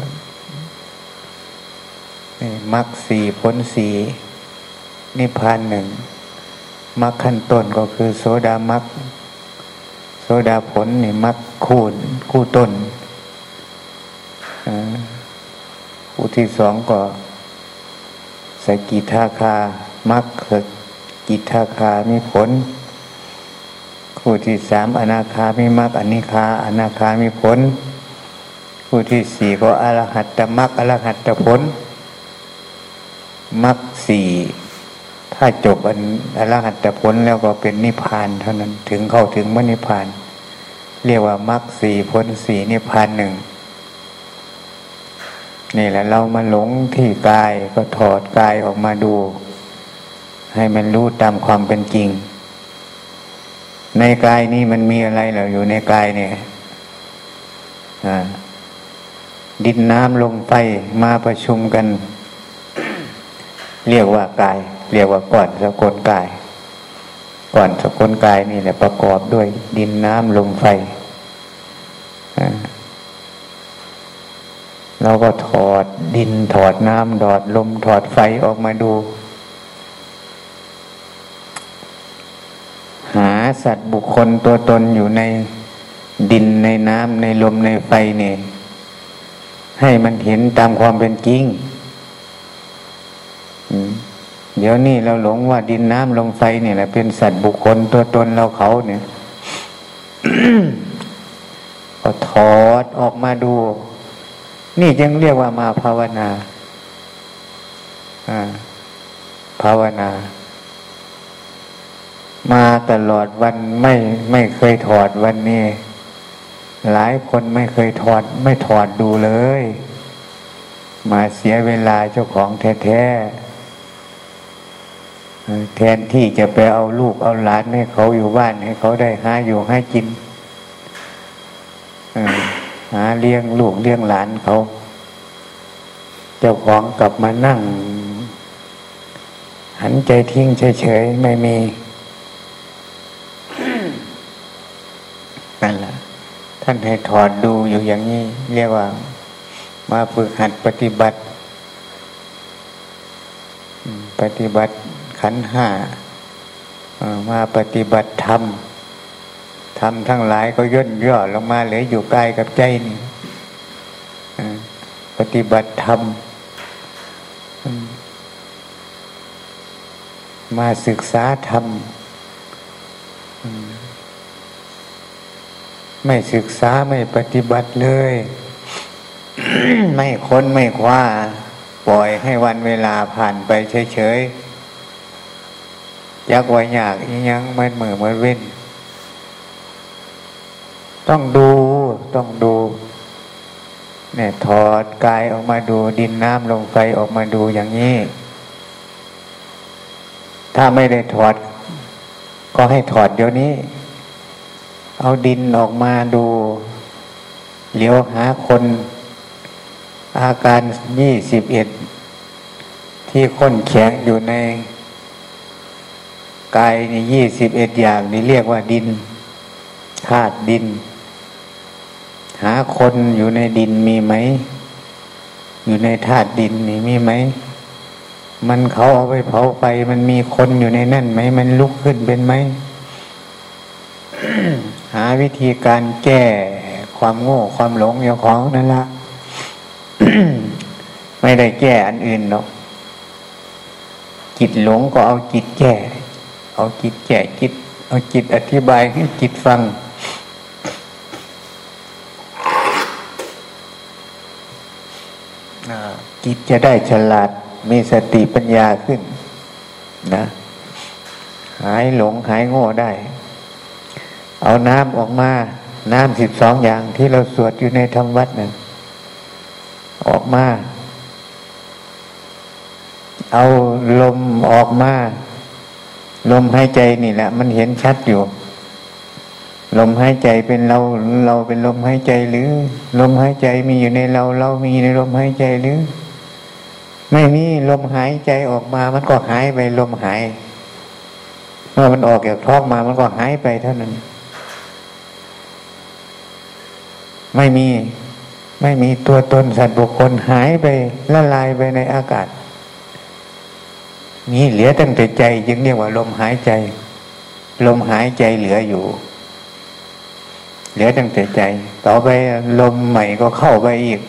มรรคสี่ผลสีนิพพานหนึ่งมรรคขั้นต้นก็คือโสดามรรคโสดาผลนี่มรรคคู่คู่ต้นคู่ที่สองก็สกิทาคามรรคกิทาคามีผล คู่ที่สามอนาคามีมรรคอนิคาอนาคามีผล คู่ที่สี่ก็อรหัตตมรรคอรหัตตผลมรรคสี่ถ้าจบอันอรหัตผลแล้วก็เป็นนิพพานเท่านั้นถึงเข้าถึงมรรคนิพพาน เรียกว่ามรรคสี่ผลสี่นิพพานหนึ่งนี่แหละเรามาหลงที่กายก็ถอดกายออกมาดู ให้มันรู้ตามความเป็นจริง ในกายนี้มันมีอะไรเหรออยู่ในกายเนี่ยดินน้ำลมไฟมาประชุมกัน เรียกว่ากาย เรียกว่าก่อนสกุลกาย ก่อนสกุลกายนี่แหละประกอบด้วย ดินน้ำลมไฟเราก็ถอดดินถอดน้ำถอดลมถอดไฟออกมาดู หา สัตว์บุคคลตัวตนอยู่ในดินในน้ำในลมในไฟเนี่ยให้มันเห็นตามความเป็นจริง เดี๋ยวนี้เราหลงว่าดินน้ำลมไฟเนี่ยแหละเป็นสัตว์บุคคลตัวตนเราเขาเนี่ยก็ถอดออกมาดู นี่จึงเรียกว่ามาภาวนาภาวนา มาตลอดวันไม่ไม่เคยถอดวันนี้ หลายคนไม่เคยถอด ไม่ถอดดูเลย มาเสียเวลาเจ้าของแท้ๆแทนที่จะไปเอาลูกเอาหลานให้เขาอยู่บ้านให้เขาได้หาอยู่ให้กินหาเลี้ยงลูกเลี้ยงหลานเขา เจ้าของกลับมานั่ง หันใจทิ้งเฉยๆไม่มีนั่นแหละ ท่านให้ถอดดูอยู่อย่างนี้ เรียกว่า มาฝึกหัดปฏิบัติ ปฏิบัติขันห้ามาปฏิบัติธรรมทำทั้งหลายก็ย่นย่อลงมาเหลืออยู่ใกายกับใจนี่ปฏิบัติธรรมมาศึกษาธรรม ไม่ศึกษาไม่ปฏิบัติเลย ไม่ค้นไม่คว้า ปล่อยให้วันเวลาผ่านไปเฉยๆยักไว้ยากอียังมันเหมือมันเว้น ต้องดูต้องดูเนี่ยถอดกายออกมาดูดินน้ำลงไฟออกมาดูอย่างนี้ ถ้าไม่ได้ถอด ก็ให้ถอดเดี๋ยวนี้ เอาดินออกมาดูเหลียวหาคน อาการยี่สิบเอ็ดที่ค้นแข็งอยู่ในกายในยี่สิบเอ็ดอย่างนี่เรียกว่าดินธาตุดิน หาคนอยู่ในดินมีไหม อยู่ในธาตุดินนี่มีไหม มันเขาเอาไปเผาไปมันมีคนอยู่ในนั่นไหม มันลุกขึ้นเป็นไหม หาวิธีการแก้ความโง่ความหลงอย่างของนั่นละไม่ได้แก้อันอื่นหรอกจิตหลงก็เอาจิตแก้ เอาจิตแก้จิต เอาจิตอธิบายให้จิตฟัง จิตจะได้ฉลาดมีสติปัญญาขึ้น นะ หายหลงหายโง่ได้ เอาน้ำออกมา น้ำสิบสองอย่างที่เราสวดอยู่ในธรรมวัดนั่นออกมา เอาลมออกมา ลมหายใจนี่แหละ มันเห็นชัดอยู่ ลมหายใจเป็นเรา เราเป็นลมหายใจหรือ ลมหายใจมีอยู่ในเรา เรามีในลมหายใจหรือ ไม่มีลมหายใจออกมา มันก็หายไปลมหายเมื่อมันออกจากท้องมามันก็หายไปเท่านั้น ไม่มี ไม่มีตัวตนสัตว์บุคคลหายไปละลายไปในอากาศ นี่เหลือตั้งแต่ใจจึงเรียกว่า ลมหายใจ ลมหายใจเหลืออยู่ เหลือตั้งแต่ใจ ต่อไปลมใหม่ก็เข้าไปอีก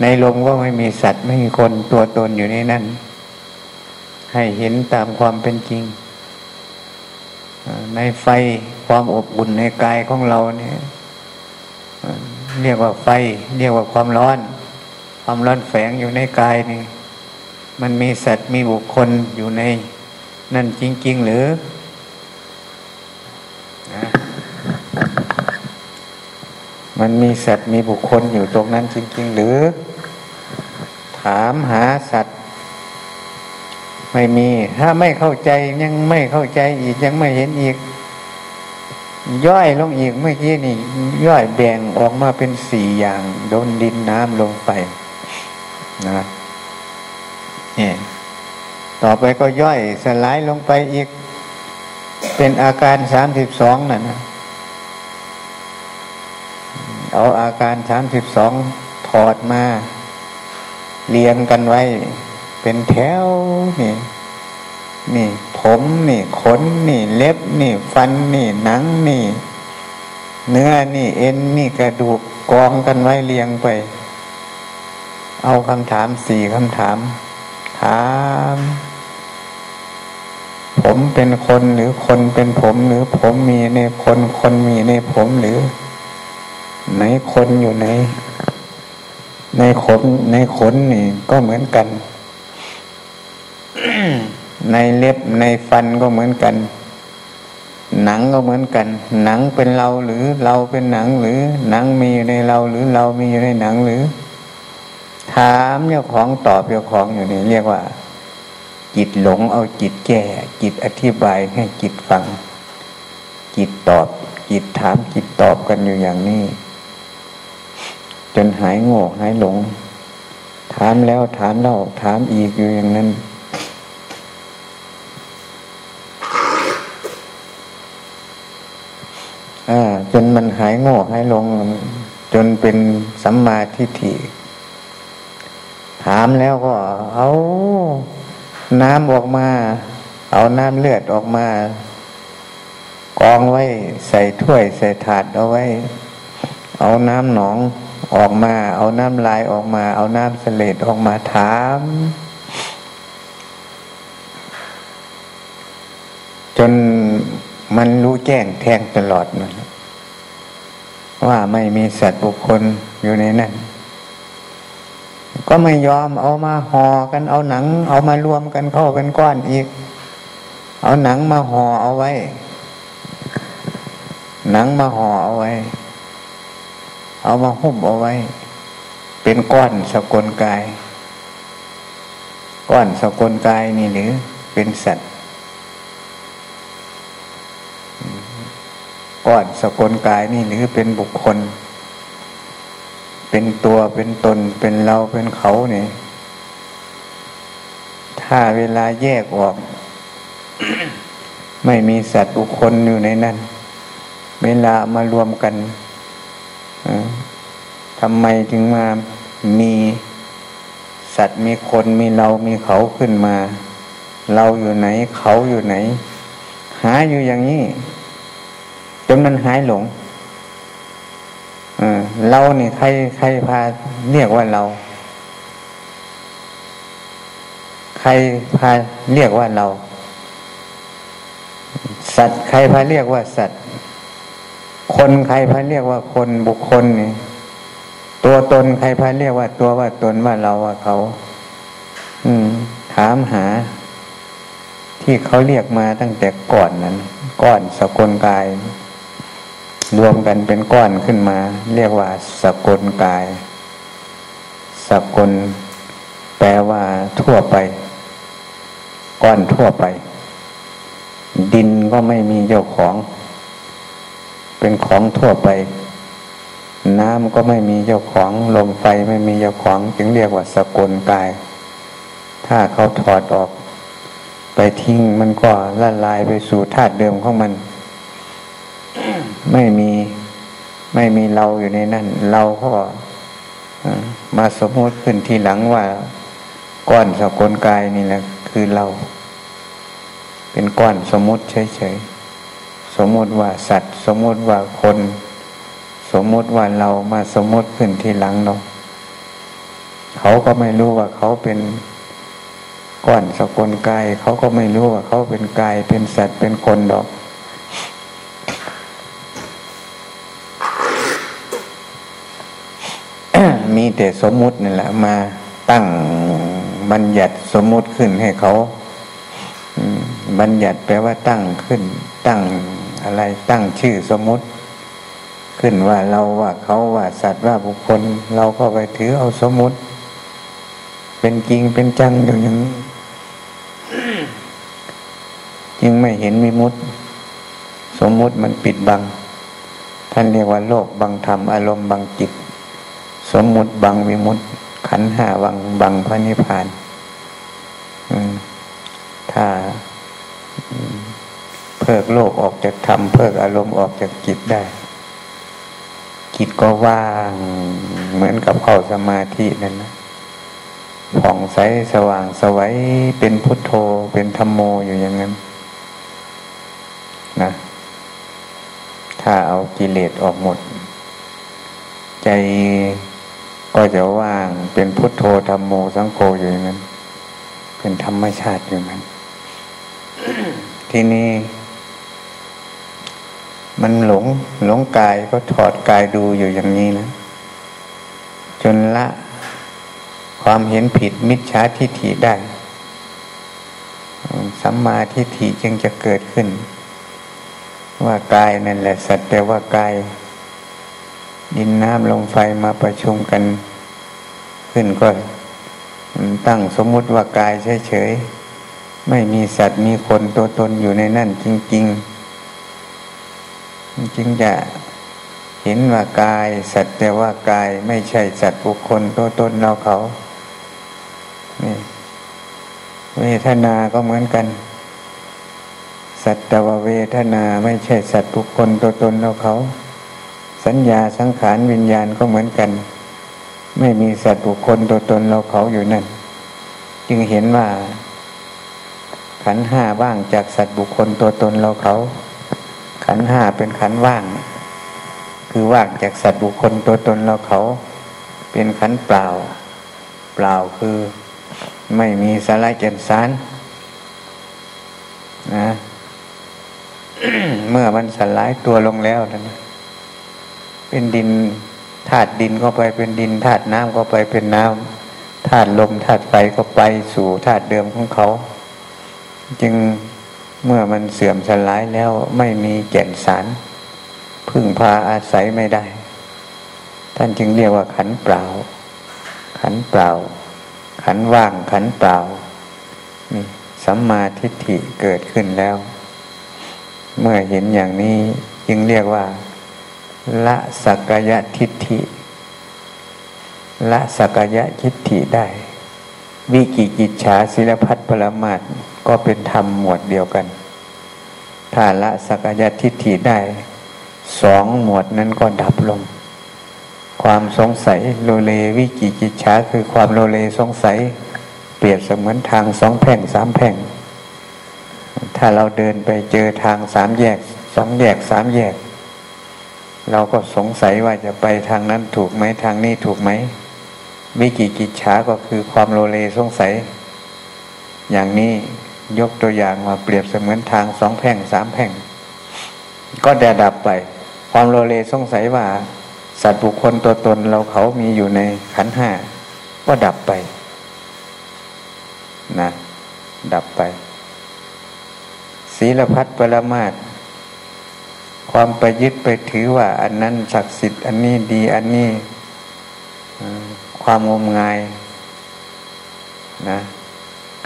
ในลมก็ไม่มีสัตว์ไม่มีคนตัวตนอยู่ในนั้น ให้เห็นตามความเป็นจริงในไฟความอบอุ่นในกายของเราเนี่ย เรียกว่าไฟ เรียกว่าความร้อน ความร้อนแฝงอยู่ในกายนี่ มันมีสัตว์มีบุคคลอยู่ใน นั่นจริง ๆ หรือมันมีสัตว์มีบุคคลอยู่ตรงนั้นจริง ๆ หรือ ถามหาสัตว์ ไม่มี ถ้าไม่เข้าใจยังไม่เข้าใจอีกยังไม่เห็นอีก ย่อยลงอีกเมื่อกี้นี่ ย่อยแบ่งออกมาเป็นสี่อย่างโดนดินน้ำลงไปนะนี่ต่อไปก็ย่อยสลายลงไปอีก เป็นอาการสามสิบสองนั่นนะเอาอาการสามสิบสองถอดมา เรียงกันไว้ เป็นแถวนี่ นี่ผมนี่ขนนี่เล็บนี่ฟันนี่หนังนี่ เนื้อนี่เอ็นนี่กระดูกกองกันไว้เรียงไป เอาคำถามสี่คำถาม ถาม ผมเป็นคนหรือคนเป็นผมหรือผมมีในคนคนมีในผมหรือ ไหนคนอยู่ไหน ในขนในขนนี่ก็เหมือนกัน ในเล็บในฟันก็เหมือนกัน หนังก็เหมือนกัน หนังเป็นเราหรือเราเป็นหนังหรือ หนังมีอยู่ในเราหรือเรามีอยู่ในหนังหรือ ถามเจ้าของตอบเจ้าของอยู่นี่เรียกว่า จิตหลงเอาจิตแก้จิตอธิบายให้จิตฟัง จิตตอบ จิตถามจิตตอบกันอยู่อย่างนี้ จนหายโง่หายหลง ถามแล้วถามเล่าถามอีกอยู่อย่างนั้น จนมันหายโง่หายลง จนเป็นสัมมาทิฏฐิถามแล้วก็เอาน้ำออกมา เอาน้ำเลือดออกมากองไว้ใส่ถ้วยใส่ถาดเอาไว้ เอาน้ำหนองออกมา เอาน้ำลายออกมา เอาน้ำเสลดออกมาถาม จนมันรู้แจ้งแทงตลอดมัน ว่าไม่มีสัตว์บุคคลอยู่ในนั้น ก็ไม่ยอมเอามาห่อกันเอาหนัง เอามารวมกันเข้าเป็นก้อนอีก เอาหนังมาห่อเอาไว้ หนังมาห่อเอาไว้ เอามาหุ้มเอาไว้ เป็นก้อนสกลกาย ก้อนสกลกายนี่หรือเป็นสัตว์ ก้อนสกลกายนี่หรือเป็นบุคคล เป็นตัวเป็นตนเป็นเราเป็นเขาเนี่ยถ้าเวลาแยกออก ไม่มีสัตว์บุคคลอยู่ในนั้น เวลามารวมกันทำไมถึงมามีสัตว์มีคนมีเรามีเขาขึ้นมา เราอยู่ไหนเขาอยู่ไหน หาอยู่อย่างนี้ นมันหายหลงเราเนี่ใครใครพาเรียกว่าเรา ใครพาเรียกว่าเรา สัตว์ ใครพาเรียกว่าสัตว์ คนใครพาเรียกว่าคนบุคคลนี่ตัวตนใครพาเรียกว่าตัวว่าตนว่าเราว่าเขา อืม ถามหา ที่เขาเรียกมาตั้งแต่ก่อนนั้นก้อนสกลกาย รวมกันเป็นก้อนขึ้นมา เรียกว่าสกลกาย สกลแปลว่าทั่วไป ก้อนทั่วไป ดินก็ไม่มีเจ้าของ เป็นของทั่วไป น้ำก็ไม่มีเจ้าของลมไฟไม่มีเจ้าของ จึงเรียกว่าสกลกาย ถ้าเขาถอดออก ไปทิ้งมันก็ละลายไปสู่ธาตุเดิมของมัน ไม่มีไม่มีเราอยู่ในนั้น เราก็มาสมมติขึ้นทีหลังว่า ก้อนสกลกายนี่แหละ คือเรา เป็นก้อนสมมติเฉยๆสมมติว่าสัตว์ สมมติว่าคน สมมติว่าเรามาสมมติขึ้นทีหลังเราเขาก็ไม่รู้ว่าเขาเป็นก้อนสกลกายเขาก็ไม่รู้ว่าเขาเป็นกายเป็นสัตว์เป็นคนดอก มีแต่สมมุตินี่แหละ มาตั้งบัญญัติสมมุติขึ้นให้เขาบัญญัติแปลว่าตั้งขึ้น ตั้งอะไรตั้งชื่อสมมุติ ขึ้นว่าเราว่าเขาว่าสัตว์ว่าบุคคล เราก็ไปถือเอาสมมุติ เป็นจริงเป็นจังอยู่อย่างนี้จึงไม่เห็นมีมุตสมมุติมันปิดบัง ท่านเรียกว่าโลกบังธรรมอารมณ์บังจิต สมมุติบังวิมุตขันห้าวังบังพระนิพพานถ้าเพิกโลกออกจากธรรมเพิกอารมณ์ออกจากจิตได้ จิตก็ว่างเหมือนกับเข้าสมาธินั่นนะผ่องใสสว่างสวัยเป็นพุทโธเป็นธรรมโมอยู่อย่างนั้นนะถ้าเอากิเลสออกหมด ใจ ก็จะว่างเป็นพุทโธธรรมโมสังโฆอยู่อย่างนั้น เป็นธรรมชาติอยู่นั้น ที่นี่มันหลงหลงกายก็ถอดกายดูอยู่อย่างนี้นะ จนละความเห็นผิดมิจฉาทิฏฐิได้สัมมาทิฏฐิจึงจะเกิดขึ้น ว่ากายนั่นแหละสัตว์แต่ว่ากาย ดินน้ำลมไฟมาประชุมกัน ขึ้นก็ตั้งสมมุติว่ากายเฉยๆไม่มีสัตว์มีคนตัวตนอยู่ในนั่นจริง ๆ จึงจะเห็นว่ากาย สัตว์แต่ว่ากายไม่ใช่สัตว์บุคคลตัวตนเราเขานี่เวทนาก็เหมือนกัน สัตว์แต่ว่าเวทนาไม่ใช่สัตว์บุคคลตัวตนเราเขา สัญญาสังขารวิญญาณก็เหมือนกัน ไม่มีสัตว์บุคคลตัวตนเราเขาอยู่นั่น จึงเห็นว่า ขันห้าว่างจากสัตว์บุคคลตัวตนเราเขา ขันห้าเป็นขันว่าง คือว่างจากสัตว์บุคคลตัวตนเราเขา เป็นขันเปล่า เปล่าคือไม่มีสาระเจนสารนะเมื่อมันสลายตัวลงแล้วนะ เป็นดินธาตุดินก็ไปเป็นดินธาตุน้ำก็ไปเป็นน้ำธาตุลมธาตุไฟก็ไปสู่ธาตุเดิมของเขา จึงเมื่อมันเสื่อมสลายแล้วไม่มีแก่นสาร พึ่งพาอาศัยไม่ได้ ท่านจึงเรียกว่าขันเปล่า ขันเปล่า ขันว่างขันเปล่านี่สัมมาทิฏฐิเกิดขึ้นแล้ว เมื่อเห็นอย่างนี้จึงเรียกว่า ละสักยะทิฏฐิละสักยะทิฏฐิได้ วิกิกิจฉาศิลพัฒปรมาตก็เป็นธรรมหมวดเดียวกัน ถ้าละสักยะทิฏฐิได้ สองหมวดนั้นก็ดับลง ความสงสัยโลเลวิกิกิจฉาคือความโลเลสงสัย เปรียบเสมือนทางสองแพ่งสามแพ่ง ถ้าเราเดินไปเจอทางสามแยกสองแยกสามแยก เราก็สงสัยว่าจะไปทางนั้นถูกไหมทางนี้ถูกไหมวิกิกิจฉาก็คือความโลเลสงสัย อย่างนี้ยกตัวอย่างมาเปรียบเสมือนทางสองแพ่งสามแพ่ง ก็แดดับไป ความโลเลสงสัยว่า สัตว์บุคคลตัวตนเราเขามีอยู่ในขันห้าก็ดับไปนะดับไปศีลพัฒปรมาต ความไปยึดไปถือว่า อันนั้นศักดิ์สิทธิ์ อันนี้ดี อันนี้ความงมงายนะ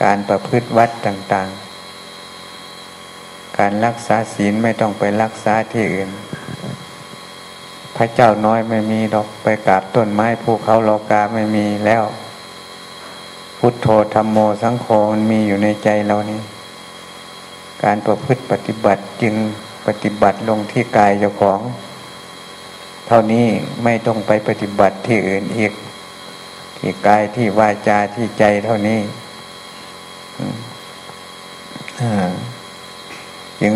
การประพฤติวัดต่างๆ การรักษาศีลไม่ต้องไปรักษาที่อื่น พระเจ้าน้อยไม่มีดอกไปกราบต้นไม้ภูเขาโลกาไม่มีแล้ว พุทโธธรรมโมสังโฆมันมีอยู่ในใจเรานี่การประพฤติปฏิบัติจึง ปฏิบัติลงที่กายเจ้าของ เท่านี้ไม่ต้องไปปฏิบัติที่อื่นอีก ที่กายที่วาจาที่ใจเท่านี้จึง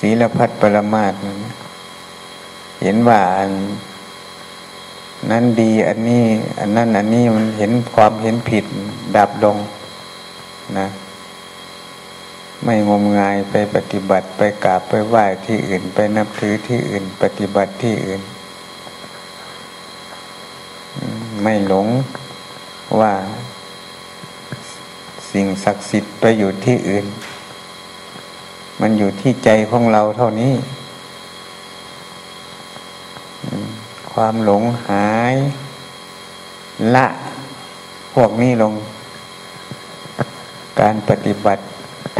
ศีลพัฒปรมาตเห็นว่าอันนั้นดีอันนี้ อันนั้นอันนี้มันเห็นความเห็นผิดดับลงนะ ไม่งมงายไปปฏิบัติไปกราบไปไหว้ที่อื่น ไปนับถือที่อื่น ปฏิบัติที่อื่น ไม่หลงว่าสิ่งศักดิ์สิทธิ์ไปอยู่ที่อื่น มันอยู่ที่ใจของเราเท่านี้ ความหลงหาย ละพวกนี้ลง การปฏิบัติ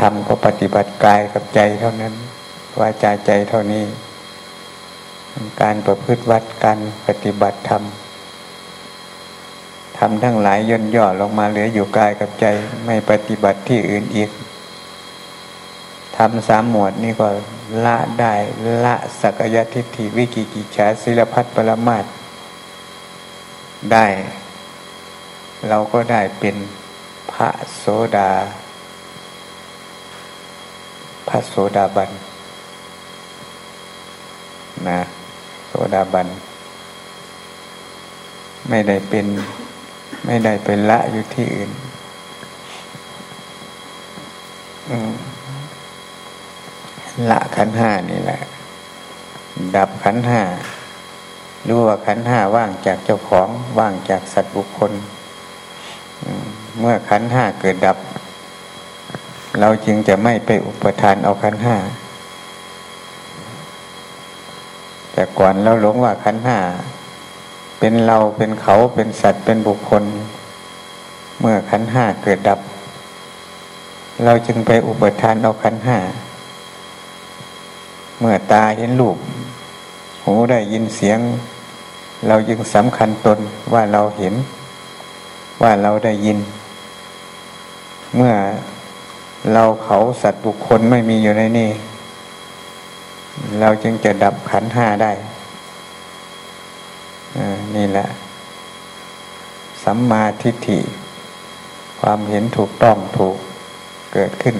ธรรมก็ปฏิบัติกายกับใจเท่านั้นวาจาใจเท่านี้ การประพฤติวัดการปฏิบัติธรรมทำทั้งหลายย่นย่อลงมาเหลืออยู่กายกับใจไม่ปฏิบัติที่อื่นอีกทำสามหมวดนี่ก็ละได้ละสักยทิฏฐิวิกิกิจฉาศิลพัฒปรมาตได้ เราก็ได้เป็นพระโสดา พระโสดาบันนะโสดาบัน ไม่ได้เป็นไม่ได้ไปละอยู่ที่อื่นละขันห้านี่แหละ ดับขันห้ารู้ว่าขันห้าว่างจากเจ้าของว่างจากสัตว์บุคคลเมื่อขันห้าเกิดดับ เราจึงจะไม่ไปอุปทานเอาขันห้า แต่ก่อนเราหลงว่าขันห้า เป็นเราเป็นเขาเป็นสัตว์เป็นบุคคล เมื่อขันห้าเกิดดับ เราจึงไปอุปทานเอาขันห้า เมื่อตาเห็นรูปหูได้ยินเสียง เราจึงสำคัญตนว่าเราเห็น ว่าเราได้ยิน เมื่อ เราเขาสัตว์บุคคลไม่มีอยู่ในนี้เราจึงจะดับขันห้าได้นี่แหละ สัมมาทิฏฐิ ความเห็นถูกต้องถูกเกิดขึ้น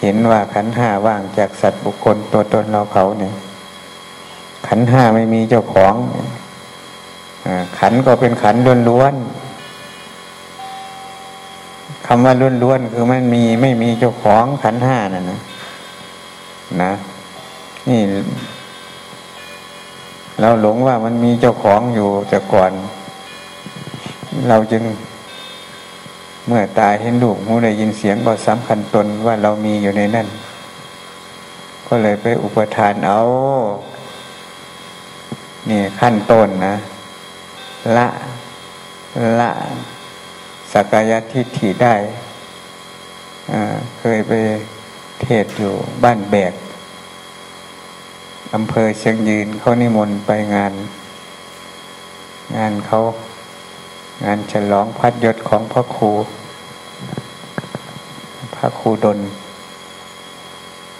เห็นว่าขันห้าว่างจากสัตว์บุคคลตัวตนเราเขาเนี่ยขันห้าไม่มีเจ้าของขันก็เป็นขันล้วนๆ คำว่าล้วนๆคือมันมีไม่มีเจ้าของขันห้าน่ะนะนะนี่เราหลงว่ามันมีเจ้าของอยู่แต่ก่อน เราจึงเมื่อตายเห็นลูกหูได้ยินเสียงก็สำคัญตนว่าเรามีอยู่ในนั่น ก็เลยไปอุปทานเอา นี่ขั้นต้นนะ ละละ สักกายทิฏฐิได้เคยไปเทศอยู่บ้านแบกอำเภอเชียงยืนเขานิมนต์ไปงาน งานเขางานฉลองพัดยศของพระครู พระครูดน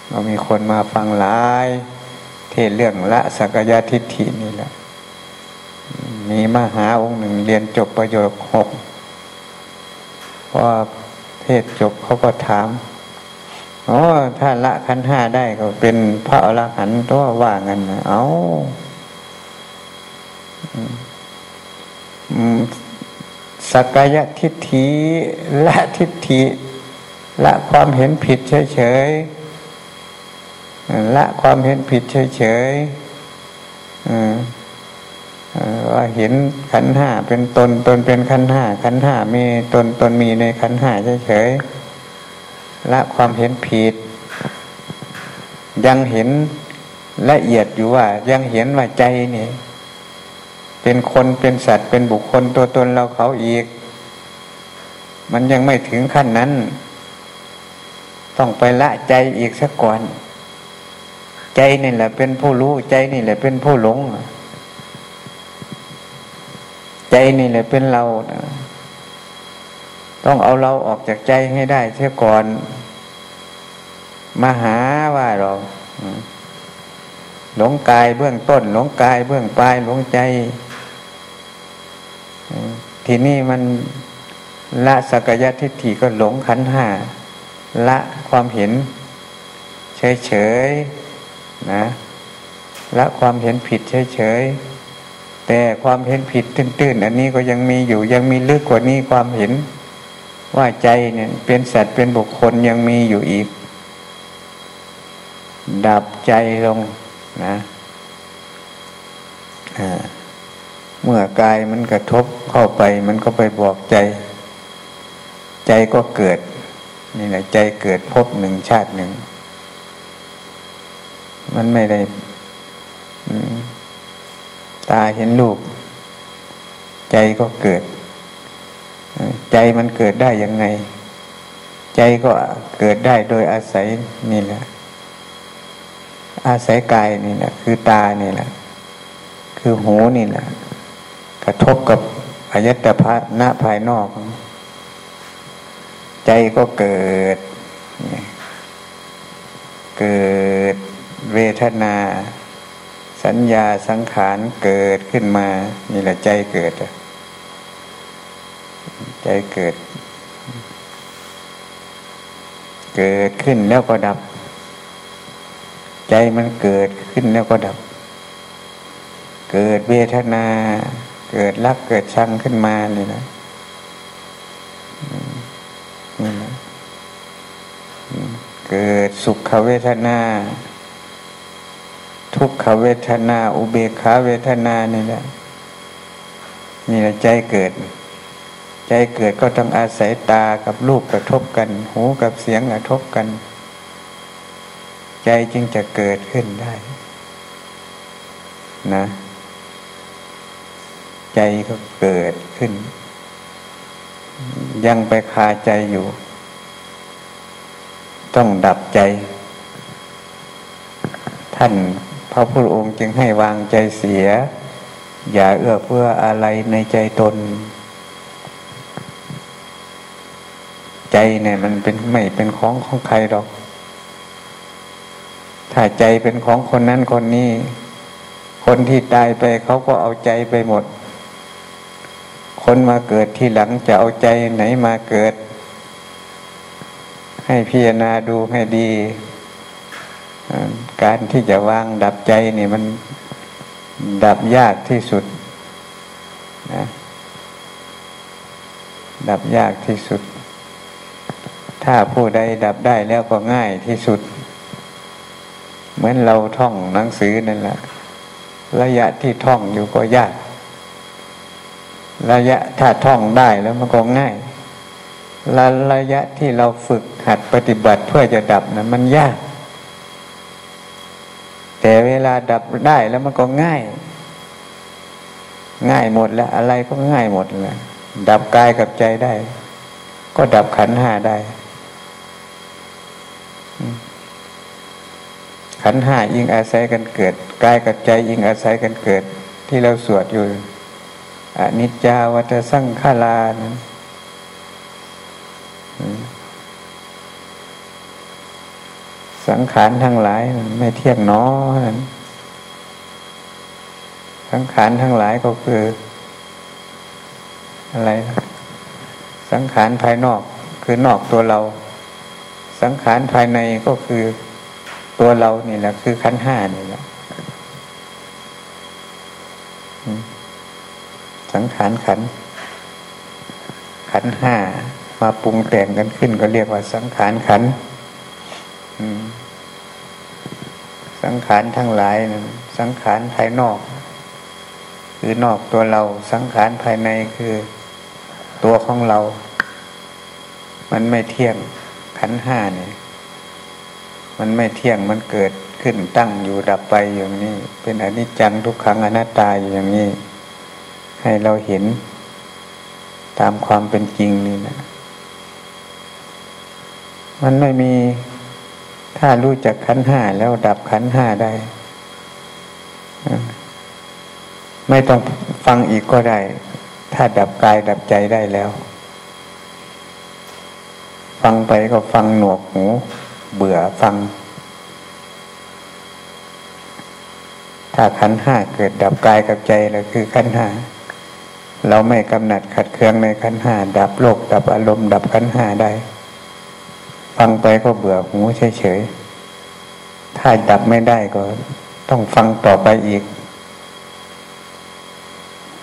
เรามีคนมาฟังหลาย เทศเรื่องละสักยะทิฏฐินี่แหละ มีมหาองค์หนึ่งเรียนจบประโยคหก พอเทศจบเขาก็ถามอ๋อถ้าละขันห้าได้ก็เป็นพระอรหันต์ตัวว่างันนะเอาสักกายทิฏฐิละทิฏฐิละความเห็นผิดเฉยๆละความเห็นผิดเฉยๆ ว่าเห็นขันห้าเป็นตนตนเป็นขันห้าขันห้ามีตนตนมีในขันห้าเฉยๆละความเห็นผิด ยังเห็นละเอียดอยู่ว่า ยังเห็นว่าใจนี่เป็นคนเป็นสัตว์เป็นบุคคลตัวตนเราเขาอีก มันยังไม่ถึงขั้นนั้น ต้องไปละใจอีกสักก่อน ใจนี่แหละเป็นผู้รู้ใจนี่แหละเป็นผู้หลง ใจนี่แหละเป็นเราต้องเอาเราออกจากใจให้ได้เสียก่อน มาหาว่าเราหลงกายเบื้องต้น หลงกายเบื้องปลายหลงใจทีนี้มันละสักยะทิฏฐิก็หลงขันห้าละความเห็น เฉยๆนะละความเห็นผิดเฉยๆ แต่ความเห็นผิดตื้นๆ อันนี้ก็ยังมีอยู่ยังมีลึกกว่านี้ความเห็นว่าใจเนี่ยเป็นสัตว์เป็นบุคคลยังมีอยู่อีก ดับใจลงนะเมื่อกายมันกระทบเข้าไป มันก็ไปบอกใจ ใจก็เกิด นี่แหละใจเกิดพบหนึ่งชาติหนึ่ง มันไม่ได้ ตาเห็นลูกใจก็เกิด ใจมันเกิดได้ยังไง ใจก็เกิดได้โดยอาศัยนี่แหละ อาศัยกายนี่แหละคือตานี่แหละ คือหูนี่แหละ กระทบกับอายตภะหน้าภายนอก ใจก็เกิด เกิดเวทนา สัญญาสังขารเกิดขึ้นมา นี่แหละใจเกิด ใจเกิด เกิดขึ้นแล้วก็ดับ ใจมันเกิดขึ้นแล้วก็ดับ เกิดเวทนา เกิดรักเกิดชังขึ้นมาเลยนะนี่นะเกิดสุขเวทนา ทุกขเวทนา อุเบกขาเวทนานี่แหละนี่แหละใจเกิด ใจเกิดก็ต้องอาศัยตากับรูปกระทบกัน หูกับเสียงกระทบกัน ใจจึงจะเกิดขึ้นได้ นะ ใจก็เกิดขึ้น ยังไปคาใจอยู่ ต้องดับใจ ท่าน พระพุทธองค์จึงให้วางใจเสีย อย่าเอื้อเพื่ออะไรในใจตน ใจเนี่ยมันเป็นไม่เป็นของของใครหรอก ถ้าใจเป็นของคนนั้นคนนี้ คนที่ตายไปเขาก็เอาใจไปหมด คนมาเกิดที่หลังจะเอาใจไหนมาเกิด ให้พิจารณาดูให้ดี การที่จะวางดับใจนี่มันดับยากที่สุดนะดับยากที่สุด ถ้าผู้ใดดับได้แล้วก็ง่ายที่สุด เหมือนเราท่องหนังสือนั่นแหละระยะที่ท่องอยู่ก็ยาก ระยะถ้าท่องได้แล้วมันก็ง่ายระระยะที่เราฝึกหัดปฏิบัติเพื่อจะดับนะมันยาก แต่เวลาดับได้แล้วมันก็ง่าย ง่ายหมดแล้ว อะไรก็ง่ายหมดเลยดับกายกับใจได้ ก็ดับขันห้าได้ ขันห้ายิ่งอาศัยกันเกิดกายกับใจยิ่งอาศัยกันเกิด ที่เราสวดอยู่อนิจจาวัตสังขารานะ สังขารทั้งหลายไม่เที่ยงน้อนั้นสังขารทั้งหลายก็คือ อะไร สังขารภายนอกคือนอกตัวเรา สังขารภายในก็คือตัวเรานี่แหละ คือขันห้านี่แหละสังขารขัน ขันห้ามาปรุงแต่งกันขึ้นก็เรียกว่าสังขารขัน สังขารทั้งหลายนะสังขารภายนอก คือนอกตัวเรา สังขารภายในคือตัวของเรา มันไม่เที่ยงขันห้าเนี่ยมันไม่เที่ยงมันเกิดขึ้นตั้งอยู่ดับไปอย่างนี้ เป็นอนิจจังทุกขังอนัตตาอยู่อย่างนี้ ให้เราเห็นตามความเป็นจริงนี่นะ มันไม่มี ถ้ารู้จักขันห้าแล้วดับขันห้าได้ ไม่ต้องฟังอีกก็ได้ ถ้าดับกายดับใจได้แล้ว ฟังไปก็ฟังหนวกหู เบื่อฟัง ถ้าขันห้าเกิดดับกายกับใจแล้วคือขันห้าเราไม่กำหนัดขัดเคืองในขันห้าดับโลกดับอารมณ์ดับขันห้าได้ ฟังไปก็เบื่อหูเฉยๆ ถ้าดับไม่ได้ก็ต้องฟังต่อไปอีก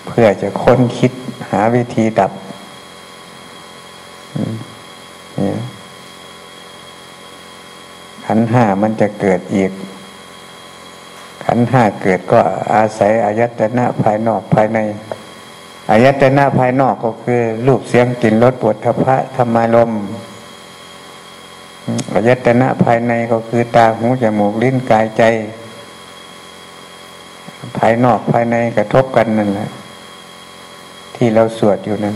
เพื่อจะค้นคิดหาวิธีดับขันห้ามันจะเกิดอีก ขันห้าเกิดก็อาศัยอายตนะภายนอกภายในอายตนะภายนอกก็คือรูปเสียงกลิ่นรสปวดทพะธรรมารมณ์ อายตนะภายในก็คือตาหูจมูกลิ้นกายใจ ภายนอกภายในกระทบกันนั่นแหละ ที่เราสวดอยู่นั้น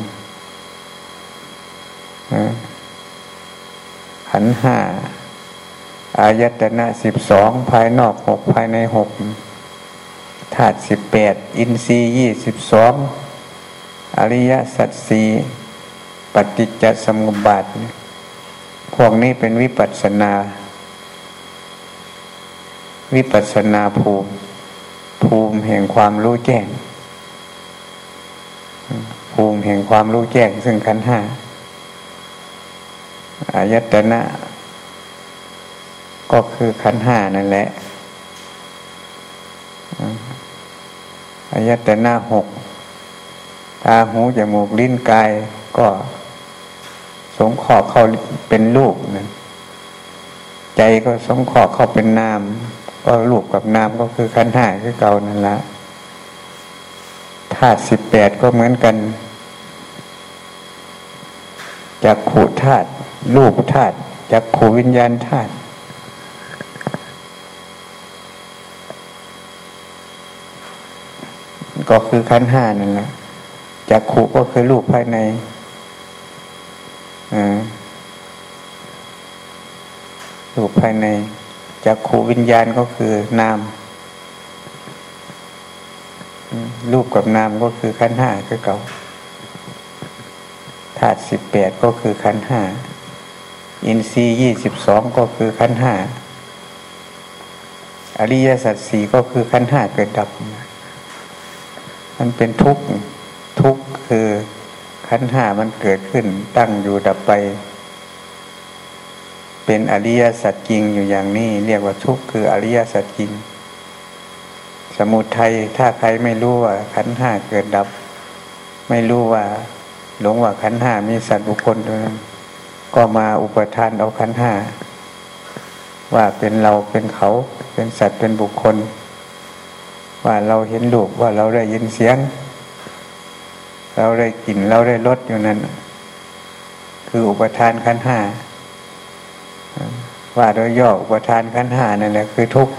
ขันห้าอายตนะสิบสองภายนอกหกภายในหกธาตุสิบแปดอินทรีย์ยี่สิบสองอริยสัจสี่ปฏิจจสมุปบาทเนี่ย พวกนี้เป็นวิปัสนา วิปัสนาภูมิ ภูมิแห่งความรู้แจ้ง ภูมิแห่งความรู้แจ้ง ซึ่งขันห้าอายตนะ ก็คือขันห้านั่นแหละอายตนะหกตาหูจมูกลิ้นกายก็ สงขอบเข้าเป็นรูปนะใจก็สงขอบเข้าเป็นนามก็รูปกับนามก็คือขันห้าคือเก่านั่นละธาตุสิบแปดก็เหมือนกันจากขูธาตุรูปธาตุจากขูวิญญาณธาตุก็คือขันห้านั่นแหละจากขูก็คือรูปภายใน รูปภายในจากขูวิญญาณก็คือนามรูปกับนามก็คือขันห้าคือเก่าธาตุสิบแปดก็คือขันห้าอินทรีย์ยี่สิบสองก็คือขันห้าอริยสัจสี่ก็คือขันห้าเกิดดับ มันเป็นทุกข์ทุกข์คือ ขันห้ามันเกิดขึ้นตั้งอยู่ดับไป เป็นอริยสัจจริงอยู่อย่างนี้ เรียกว่าทุกข์คืออริยสัจจริง สมุทัยถ้าใครไม่รู้ว่า ขันห้าเกิดดับ ไม่รู้ว่า หลงว่าขันห้ามีสัตว์บุคคลตัวนั้นก็มาอุปทานเอาขันห้าว่าเป็นเราเป็นเขาเป็นสัตว์เป็นบุคคล ว่าเราเห็นลูกว่าเราได้ยินเสียง เราได้กลิ่นเราได้รสอยู่นั้น คืออุปทานขันห้าว่าโดยย่ออุปทานขันห้านั่นแหละคือทุกข์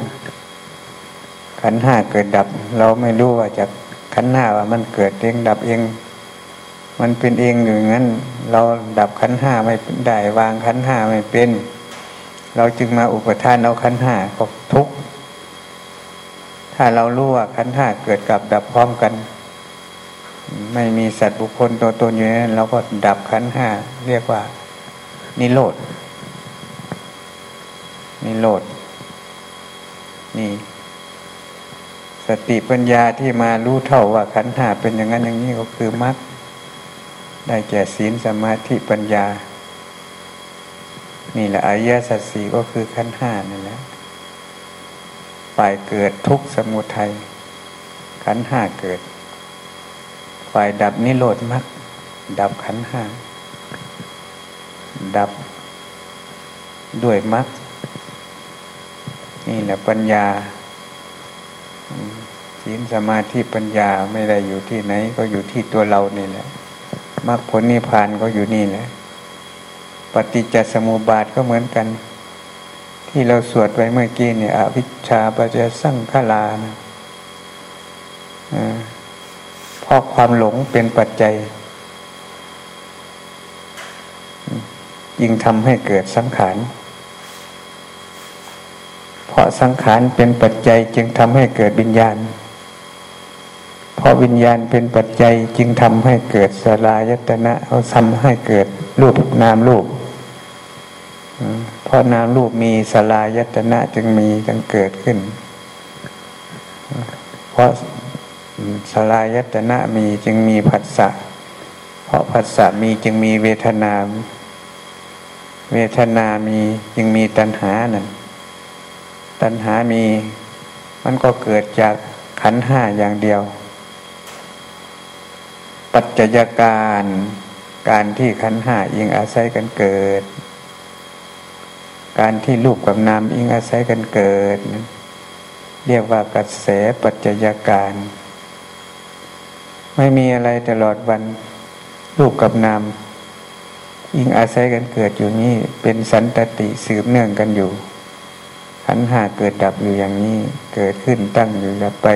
ขันห้าเกิดดับ เราไม่รู้ว่าจากขันห้าว่ามันเกิดเองดับเอง มันเป็นเองอยู่งั้น เราดับขันห้าไม่ได้วางขันห้าไม่เป็น เราจึงมาอุปทานเอาขันห้าก็ทุกข์ถ้าเรารู้ว่าขันห้าเกิดกับดับพร้อมกัน ไม่มีสัตว์บุคคลตัวตนอยู่นั้นเราก็ดับขันห้าเรียกว่า นิโรธนิโรธนี่ สติปัญญาที่มารู้เท่าว่าขันห้าเป็นอย่างนั้นอย่างนี้ก็คือมรรคได้แก่ศีลสมาธิปัญญา นี่แหละอายะสัจสีก็คือขันห้านั่นแหละฝ่ายเกิดทุกสมุทัยขันห้าเกิด ฝ่ายดับนิโรธมรรคดับขันห้าดับด้วยมรรคนี่แหละปัญญาศีลสมาธิปัญญาไม่ได้อยู่ที่ไหน ก็อยู่ที่ตัวเรานี่แหละมรรคผลนิพพานก็อยู่นี่แหละ ปฏิจจสมุปบาทก็เหมือนกัน ที่เราสวดไว้เมื่อกี้เนี่ยอวิชชาปัจจสังขารานะ เพราะความหลงเป็นปัจจัยยิ่งทำให้เกิดสังขาร เพราะสังขารเป็นปัจจัยจึงทำให้เกิดวิญญาณ เพราะวิญญาณเป็นปัจจัยจึงทำให้เกิดสลายตนะเอาทำให้เกิดรูปนามรูปเพราะนามรูปมีสลายตนะจึงมีจึงเกิดขึ้น เพราะ สลายตนะมีจึงมีผัสสะ เพราะผัสสะมีจึงมีเวทนา เวทนามีจึงมีตัณหานั่นตัณหามี มันก็เกิดจากขันห้าอย่างเดียว ปัจจัยการการที่ขันห้าอิงอาศัยกันเกิด การที่รูปกับนามอิงอาศัยกันเกิด เรียกว่ากระแสปัจจัยการ ไม่มีอะไรตลอดวันรูปกับนามยิ่งอาศัยกันเกิดอยู่นี่ เป็นสันตติสืบเนื่องกันอยู่ขันหาเกิดดับอยู่อย่างนี้ เกิดขึ้นตั้งอยู่ดับไป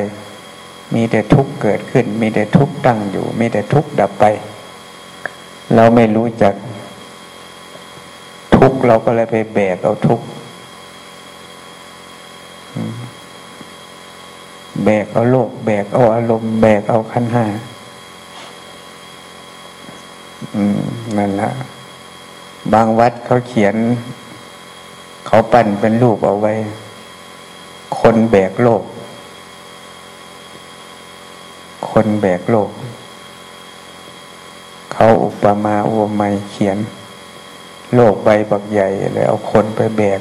มีแต่ทุกข์เกิดขึ้น มีแต่ทุกข์ตั้งอยู่ มีแต่ทุกข์ดับไป เราไม่รู้จัก ทุกข์เราก็เลยไปแบกเอาทุกข์แบกเอาโลก แบกเอาอารมณ์ แบกเอาขันห้า นั่นละบางวัดเขาเขียน เขาปั้นเป็นรูปเอาไว้ คนแบกโลก คนแบกโลก เขาอุปมาอุปไมยเขียน โลกใบบักใหญ่แล้วเอาคนไปแบก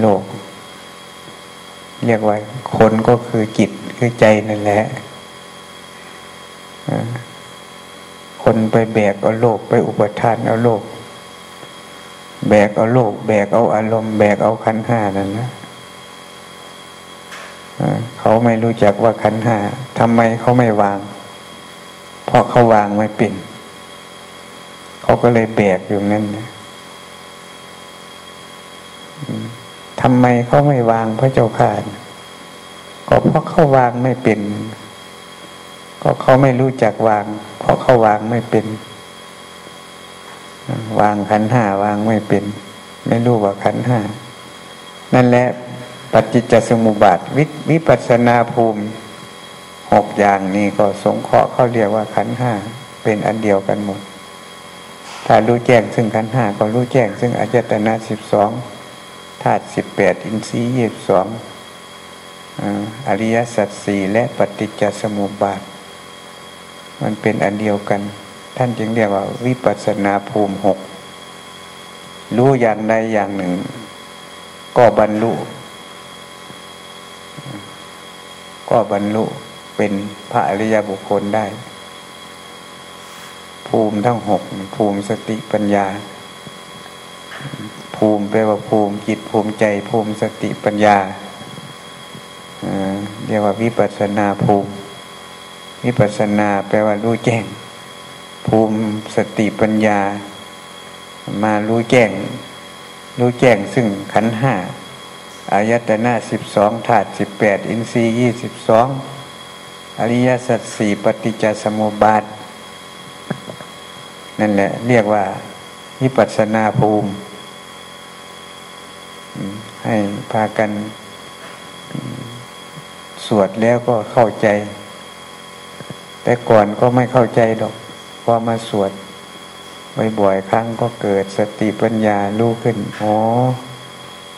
โลก เรียกว่า คนก็คือจิตคือใจนั่นแหละ คนไปแบกเอาโลกไปอุปทานเอาโลก แบกเอาโลก แบกเอาอารมณ์แบกเอาขันห้านั่นนะเขาไม่รู้จักว่าขันห้าทำไมเขาไม่วาง เพราะเขาวางไม่เป็นเขาก็เลยแบกอยู่นั่นนะทำไมเขาไม่วางพระเจ้าข่านก็เพราะเขาวางไม่เป็น ก็เขาไม่รู้จักวาง เพราะเขาวางไม่เป็น วางขันห้าวางไม่เป็น ไม่รู้ว่าขันห้านั่นแหละปัจจิจสมุปบาทวิวปัสนาภูมิหกอย่างนี้ก็สงเคราะห์เขาเรียกว่าขันห้าเป็นอันเดียวกันหมด ถ้ารู้แจ้งซึ่งขันห้าก็รู้แจ้งซึ่งอายตนะสิบสองธาตุสิบแปดอินทรีย์ยี่สิบสองอริยสัจสี่และปฏิจจสมุปบาท มันเป็นอันเดียวกัน ท่านจึงเรียกว่า วิปัสนาภูมิหกรู้อย่างใดอย่างหนึ่ง ก็บรรลุ ก็บรรลุเป็นพระอริยบุคคลได้ ภูมิทั้งหกภูมิสติปัญญา ภูมิแปลว่าภูมิจิตภูมิใจ ภูมิสติปัญญาเรียกว่าวิปัสนาภูมิ วิปัสนาแปลว่ารู้แจ้ง ภูมิสติปัญญา มารู้แจ้ง รู้แจ้งซึ่งขันห้าอายตนะสิบสองถาดสิบแปดอินทรีย์ยี่สิบสองอริยสัจสี่ปฏิจจสมุปบาท นั่นแหละ เรียกว่าวิปัสนาภูมิ ให้พากัน สวดแล้วก็เข้าใจ แต่ก่อนก็ไม่เข้าใจดอกพอมาสวดบ่อยๆครั้งก็เกิดสติปัญญารู้ขึ้นอ๋อ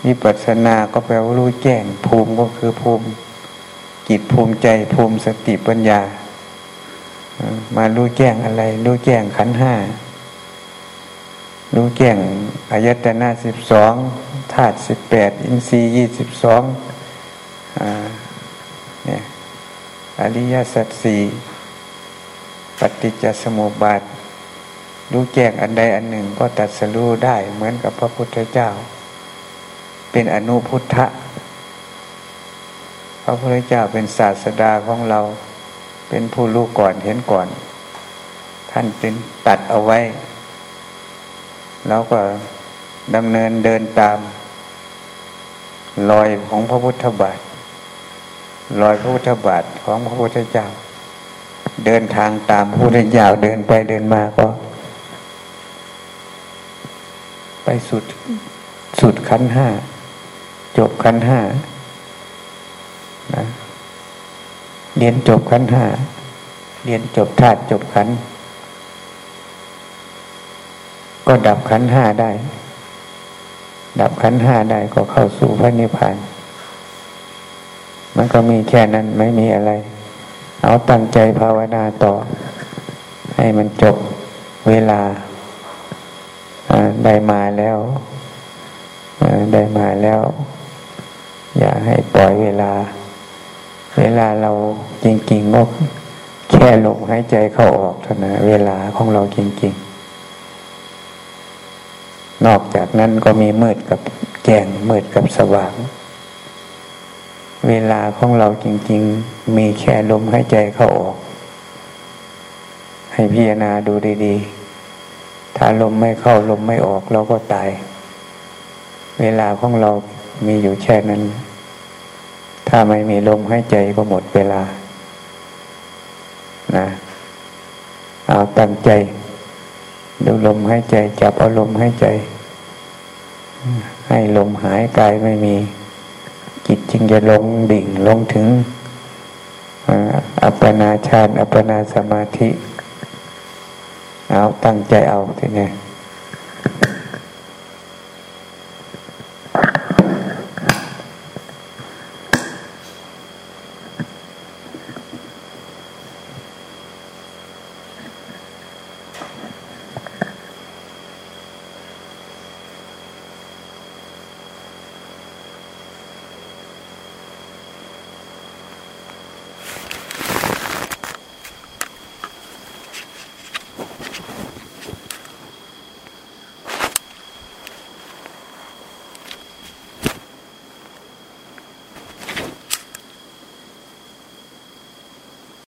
วิปัสสนาก็แปลว่ารู้แจ้งภูมิก็คือภูมิจิตภูมิใจภูมิสติปัญญา มารู้แจ้งอะไร รู้แจ้งขันห้ารู้แจ้งอายตนะสิบสองธาตุสิบแปดอินทรีย์ยี่สิบสองเนี่ยอริยสัจสี่ ฏิจจสมุปบาทรู้แจ้งอันใดอันหนึ่งก็ตัดสรู้ได้เหมือนกับพระพุทธเจ้า เป็นอนุพุทธะพระพุทธเจ้าเป็นศาสดาของเรา เป็นผู้รู้ก่อนเห็นก่อน ท่านเป็นตัดเอาไว้ แล้วก็ดำเนินเดินตาม รอยของพระพุทธบาทรอยพระพุทธบาทของพระพุทธเจ้า เดินทางตามพระพุทธเจ้าเดินไปเดินมาก็ ไปสุดสุดขั้นห้าจบขั้นห้านะเรียนจบขั้นห้าเรียนจบธาตุจบขันก็ดับขันห้าได้ ดับขันห้าได้ก็เข้าสู่พระนิพพาน มันก็มีแค่นั้นไม่มีอะไร เอาตั้งใจภาวนาต่อ ให้มันจบเวลาได้มาแล้วได้มาแล้ว อย่าให้ปล่อยเวลา เวลาเราจริงๆก็แค่ลมหายใจเข้าออกเท่านั้นเวลาของเราจริงๆ นอกจากนั้นก็มีมืดกับแจ้งมืดกับสว่าง เวลาของเราจริง ๆ มีแค่ลมหายใจเข้าออก ให้พิจารณาดูดีๆ ถ้าลมไม่เข้าลมไม่ออกเราก็ตาย เวลาของเรามีอยู่แค่นั้น ถ้าไม่มีลมหายใจก็หมดเวลา นะ เอาตั้งใจ ดูลมหายใจ จับเอาลมหายใจ ให้ลมหายกายไม่มี จิตจึงจะลงดิ่งลงถึงอัปปนาชาติอัปปนาสมาธิ เอาตั้งใจเอาทีนี้